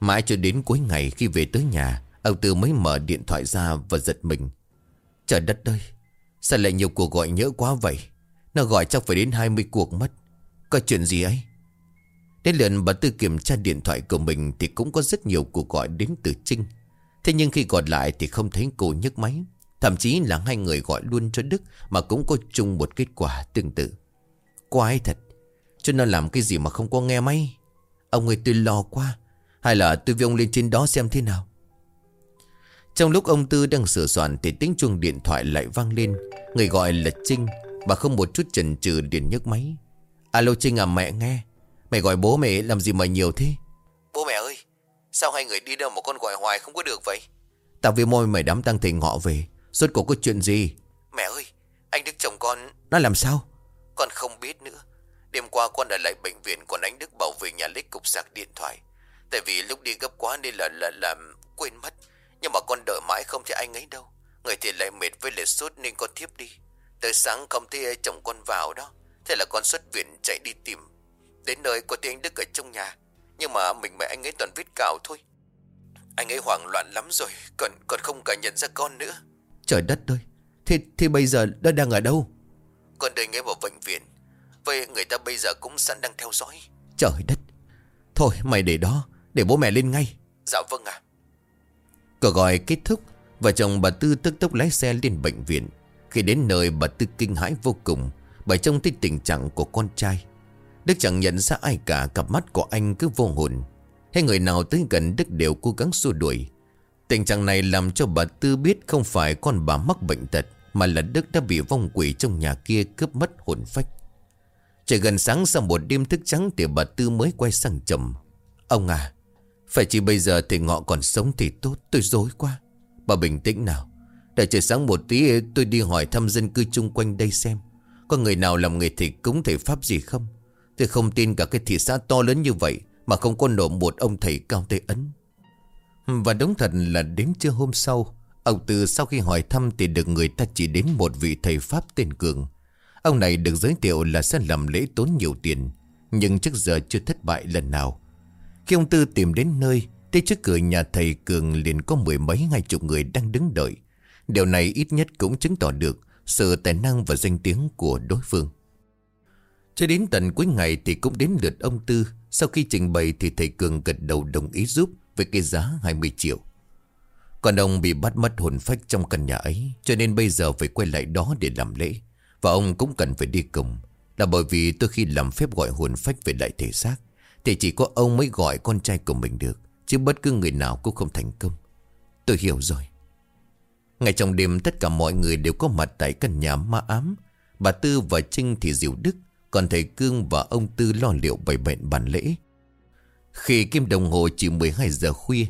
Mãi cho đến cuối ngày khi về tới nhà, Ông Tư mới mở điện thoại ra và giật mình. Trời đất ơi, Sao lại nhiều cuộc gọi nhỡ quá vậy? Nó gọi chắc phải đến 20 cuộc mất. Có chuyện gì ấy? Đến lần bà Tư kiểm tra điện thoại của mình Thì cũng có rất nhiều cuộc gọi đến từ Trinh. Thế nhưng khi gọi lại thì không thấy cô nhấc máy. Thậm chí là hai người gọi luôn cho Đức Mà cũng có chung một kết quả tương tự. Quái thật Cho nó làm cái gì mà không có nghe máy? Ông ơi, tôi lo quá. Hay là tôi với ông lên trên đó xem thế nào? Trong lúc ông Tư đang sửa soạn Thì tiếng chuông điện thoại lại vang lên. Người gọi là Trinh, Bà không một chút chần chừ điện nhấc máy. Alo Trinh à mẹ nghe. Mày gọi bố mẹ làm gì mà nhiều thế? Bố mẹ ơi Sao hai người đi đâu một con gọi hoài không có được vậy? Tao với môi mày đám tăng tình họ về. Rốt cuộc có chuyện gì? Mẹ ơi anh Đức chồng con Nó làm sao? Con không biết nữa. Đêm qua con ở lại bệnh viện Còn anh Đức bảo về nhà lấy cục sạc điện thoại. Tại vì lúc đi gấp quá nên là là làm quên mất. Nhưng mà con đợi mãi không thấy anh ấy đâu. Người thì lại mệt với lệ sốt nên con tiếp đi. Tới sáng không thấy chồng con vào đó Thế là con xuất viện chạy đi tìm. Đến nơi có thấy anh Đức ở trong nhà. Nhưng mà mình mẹ anh ấy toàn vết cào thôi. Anh ấy hoảng loạn lắm rồi Còn còn không cả nhận ra con nữa. Trời đất ơi Thế, thế bây giờ nó đang ở đâu? Con đưa nghe vào bệnh viện. Vậy người ta bây giờ cũng sẵn đang theo dõi. Trời đất. Thôi mày để đó Để bố mẹ lên ngay. Dạ vâng ạ. À. Cờ gọi kết thúc Vợ chồng bà Tư tức tốc lái xe lên bệnh viện. Khi đến nơi bà Tư kinh hãi vô cùng bởi trông thấy tình trạng của con trai, Đức chẳng nhận ra ai cả, Cặp mắt của anh cứ vô hồn. Hay người nào tới gần Đức đều cố gắng xua đuổi. Tình trạng này làm cho bà Tư biết không phải con bà mắc bệnh tật, Mà là Đức đã bị vong quỷ trong nhà kia cướp mất hồn phách. Trời gần sáng sau một đêm thức trắng Thì bà Tư mới quay sang chồng Ông à Phải chỉ bây giờ thì ngọ còn sống thì tốt, Tôi dối quá. Bà bình tĩnh nào Để trời sáng một tí tôi đi hỏi thăm dân cư chung quanh đây xem. Có người nào làm người thịt cúng thầy pháp gì không? Tôi không tin cả cái thị xã to lớn như vậy Mà không có nộm một ông thầy cao tây ấn. Và đúng thật là đến trưa hôm sau, Ông Tư sau khi hỏi thăm Thì được người ta chỉ đến một vị thầy Pháp tên Cường. Ông này được giới thiệu là sẽ làm lễ tốn nhiều tiền, Nhưng trước giờ chưa thất bại lần nào. Khi ông Tư tìm đến nơi thì trước cửa nhà thầy Cường liền có mười mấy, hai chục người đang đứng đợi. Điều này ít nhất cũng chứng tỏ được sự tài năng và danh tiếng của đối phương. Cho đến tận cuối ngày thì cũng đến lượt ông Tư. Sau khi trình bày thì thầy Cường gật đầu đồng ý giúp Với cái giá 20 triệu. Còn ông bị bắt mất hồn phách trong căn nhà ấy, Cho nên bây giờ phải quay lại đó để làm lễ. Và ông cũng cần phải đi cùng. Là bởi vì tôi khi làm phép gọi hồn phách về lại thể xác, Thì chỉ có ông mới gọi con trai của mình được, Chứ bất cứ người nào cũng không thành công. Tôi hiểu rồi ngay trong đêm tất cả mọi người đều có mặt tại căn nhà ma ám. Bà Tư và Trinh thì diệu đức, Còn thầy Cương và ông Tư lo liệu bày bệnh bàn lễ. Khi kim đồng hồ chỉ 12 giờ khuya,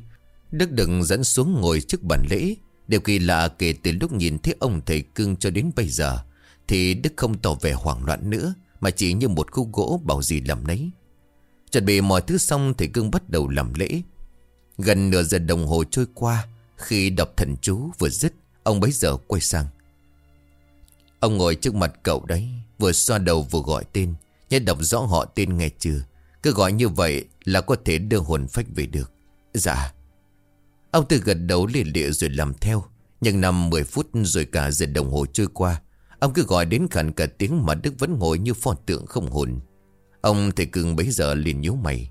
Đức đừng dẫn xuống ngồi trước bàn lễ. Điều kỳ lạ kể từ lúc nhìn thấy ông thầy Cương cho đến bây giờ, Thì Đức không tỏ vẻ hoảng loạn nữa, Mà chỉ như một khu gỗ bảo gì làm nấy. Chuẩn bị mọi thứ xong, thầy Cương bắt đầu làm lễ. Gần nửa giờ đồng hồ trôi qua, Khi đọc thần chú vừa dứt Ông bấy giờ quay sang. Ông ngồi trước mặt cậu đấy, Vừa xoa đầu vừa gọi tên. Nhớ đọc rõ họ tên nghe chưa? Cứ gọi như vậy là có thể đưa hồn phách về được. Dạ. Ông từ gật đầu liền lịa rồi làm theo. Nhưng năm 10 phút rồi cả giờ đồng hồ trôi qua, Ông cứ gọi đến khẳng cả tiếng mà Đức vẫn ngồi như pho tượng không hồn. Ông thầy cưng bấy giờ liền nhíu mày.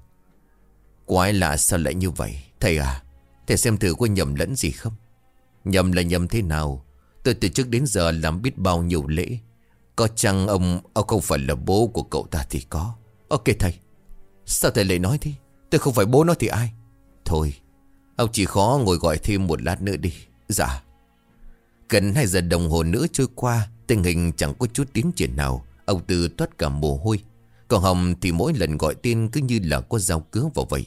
Quái lạ sao lại như vậy? Thầy à Thầy xem thử có nhầm lẫn gì không? Nhầm là nhầm thế nào? Tôi từ trước đến giờ làm biết bao nhiêu lễ. Có chăng ông Ông không phải là bố của cậu ta thì có? Ok thầy. Sao thầy lại nói thế? Tôi không phải bố nó thì ai? Thôi, Ông chỉ khó ngồi gọi thêm một lát nữa đi. Dạ. Gần 2 giờ đồng hồ nữa trôi qua, Tình hình chẳng có chút tiến triển nào. Ông Tư toát cả mồ hôi. Còn Hồng thì mỗi lần gọi tên cứ như là có dao cứa vào vậy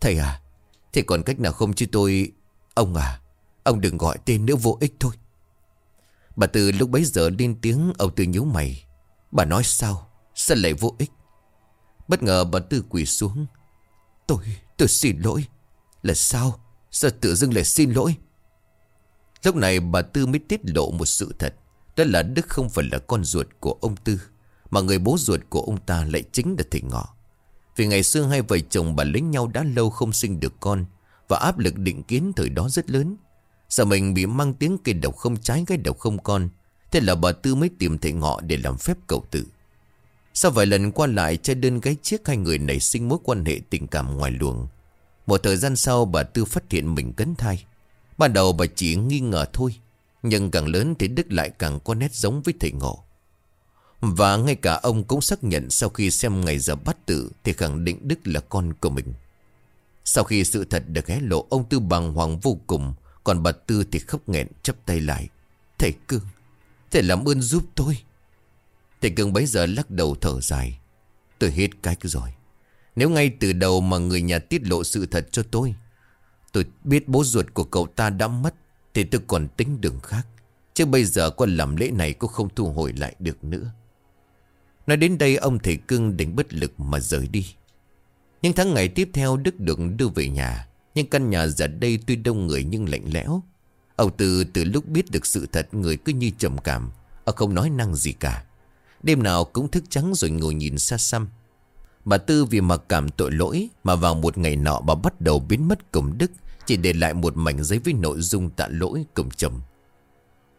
Thầy à Thế còn cách nào không chứ tôi, Ông à? Ông đừng gọi tên nữa vô ích thôi. Bà Tư lúc bấy giờ lên tiếng Ông Tư nhíu mày. Bà nói sao? Sao lại vô ích? Bất ngờ bà Tư quỳ xuống. Tôi, tôi xin lỗi. Là sao? Sao tự dưng lại xin lỗi? Lúc này bà Tư mới tiết lộ một sự thật. Đó là Đức không phải là con ruột của ông Tư Mà người bố ruột của ông ta lại chính là thầy ngọ. Vì ngày xưa hai vợ chồng bà lấy nhau đã lâu không sinh được con Và áp lực định kiến thời đó rất lớn. Sợ mình bị mang tiếng cây độc không trái, cái độc không con. Thế là bà Tư mới tìm thầy ngọ để làm phép cầu tự. Sau vài lần qua lại chơi đơn gái chiếc hai người nảy sinh mối quan hệ tình cảm ngoài luồng. Một thời gian sau, bà Tư phát hiện mình cấn thai. Ban đầu bà chỉ nghi ngờ thôi, Nhưng càng lớn thì Đức lại càng có nét giống với thầy ngọ. Và ngay cả ông cũng xác nhận sau khi xem ngày giờ bắt tử Thì khẳng định Đức là con của mình. Sau khi sự thật được hé lộ, Ông Tư bằng hoàng vô cùng còn bà Tư thì khóc nghẹn chấp tay lại. Thầy Cương, Thầy làm ơn giúp tôi. Thầy Cương bấy giờ lắc đầu thở dài. Tôi hết cách rồi. Nếu ngay từ đầu mà người nhà tiết lộ sự thật cho tôi Tôi biết bố ruột của cậu ta đã mất, Thì tôi còn tính đường khác. Chứ bây giờ con làm lễ này cũng không thu hồi lại được nữa. Nói đến đây, ông thầy cưng định bất lực mà rời đi. Nhưng tháng ngày tiếp theo, Đức được đưa về nhà nhưng căn nhà giờ đây tuy đông người nhưng lạnh lẽo. Ông Tư từ lúc biết được sự thật, Người cứ như trầm cảm. Ông không nói năng gì cả. Đêm nào cũng thức trắng rồi ngồi nhìn xa xăm. Bà Tư vì mặc cảm tội lỗi Mà vào một ngày nọ bà bắt đầu biến mất cùng Đức, Chỉ để lại một mảnh giấy với nội dung tạ lỗi cùng chồng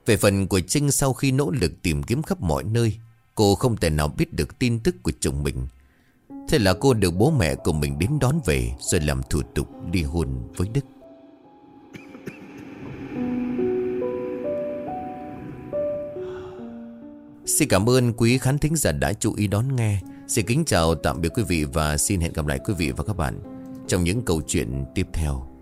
Về phần của Trinh sau khi nỗ lực tìm kiếm khắp mọi nơi, Cô không thể nào biết được tin tức của chồng mình. Thế là cô được bố mẹ của mình đến đón về, Rồi làm thủ tục ly hôn với Đức. Xin cảm ơn quý khán thính giả đã chú ý đón nghe. Xin kính chào, tạm biệt quý vị Và xin hẹn gặp lại quý vị và các bạn Trong những câu chuyện tiếp theo.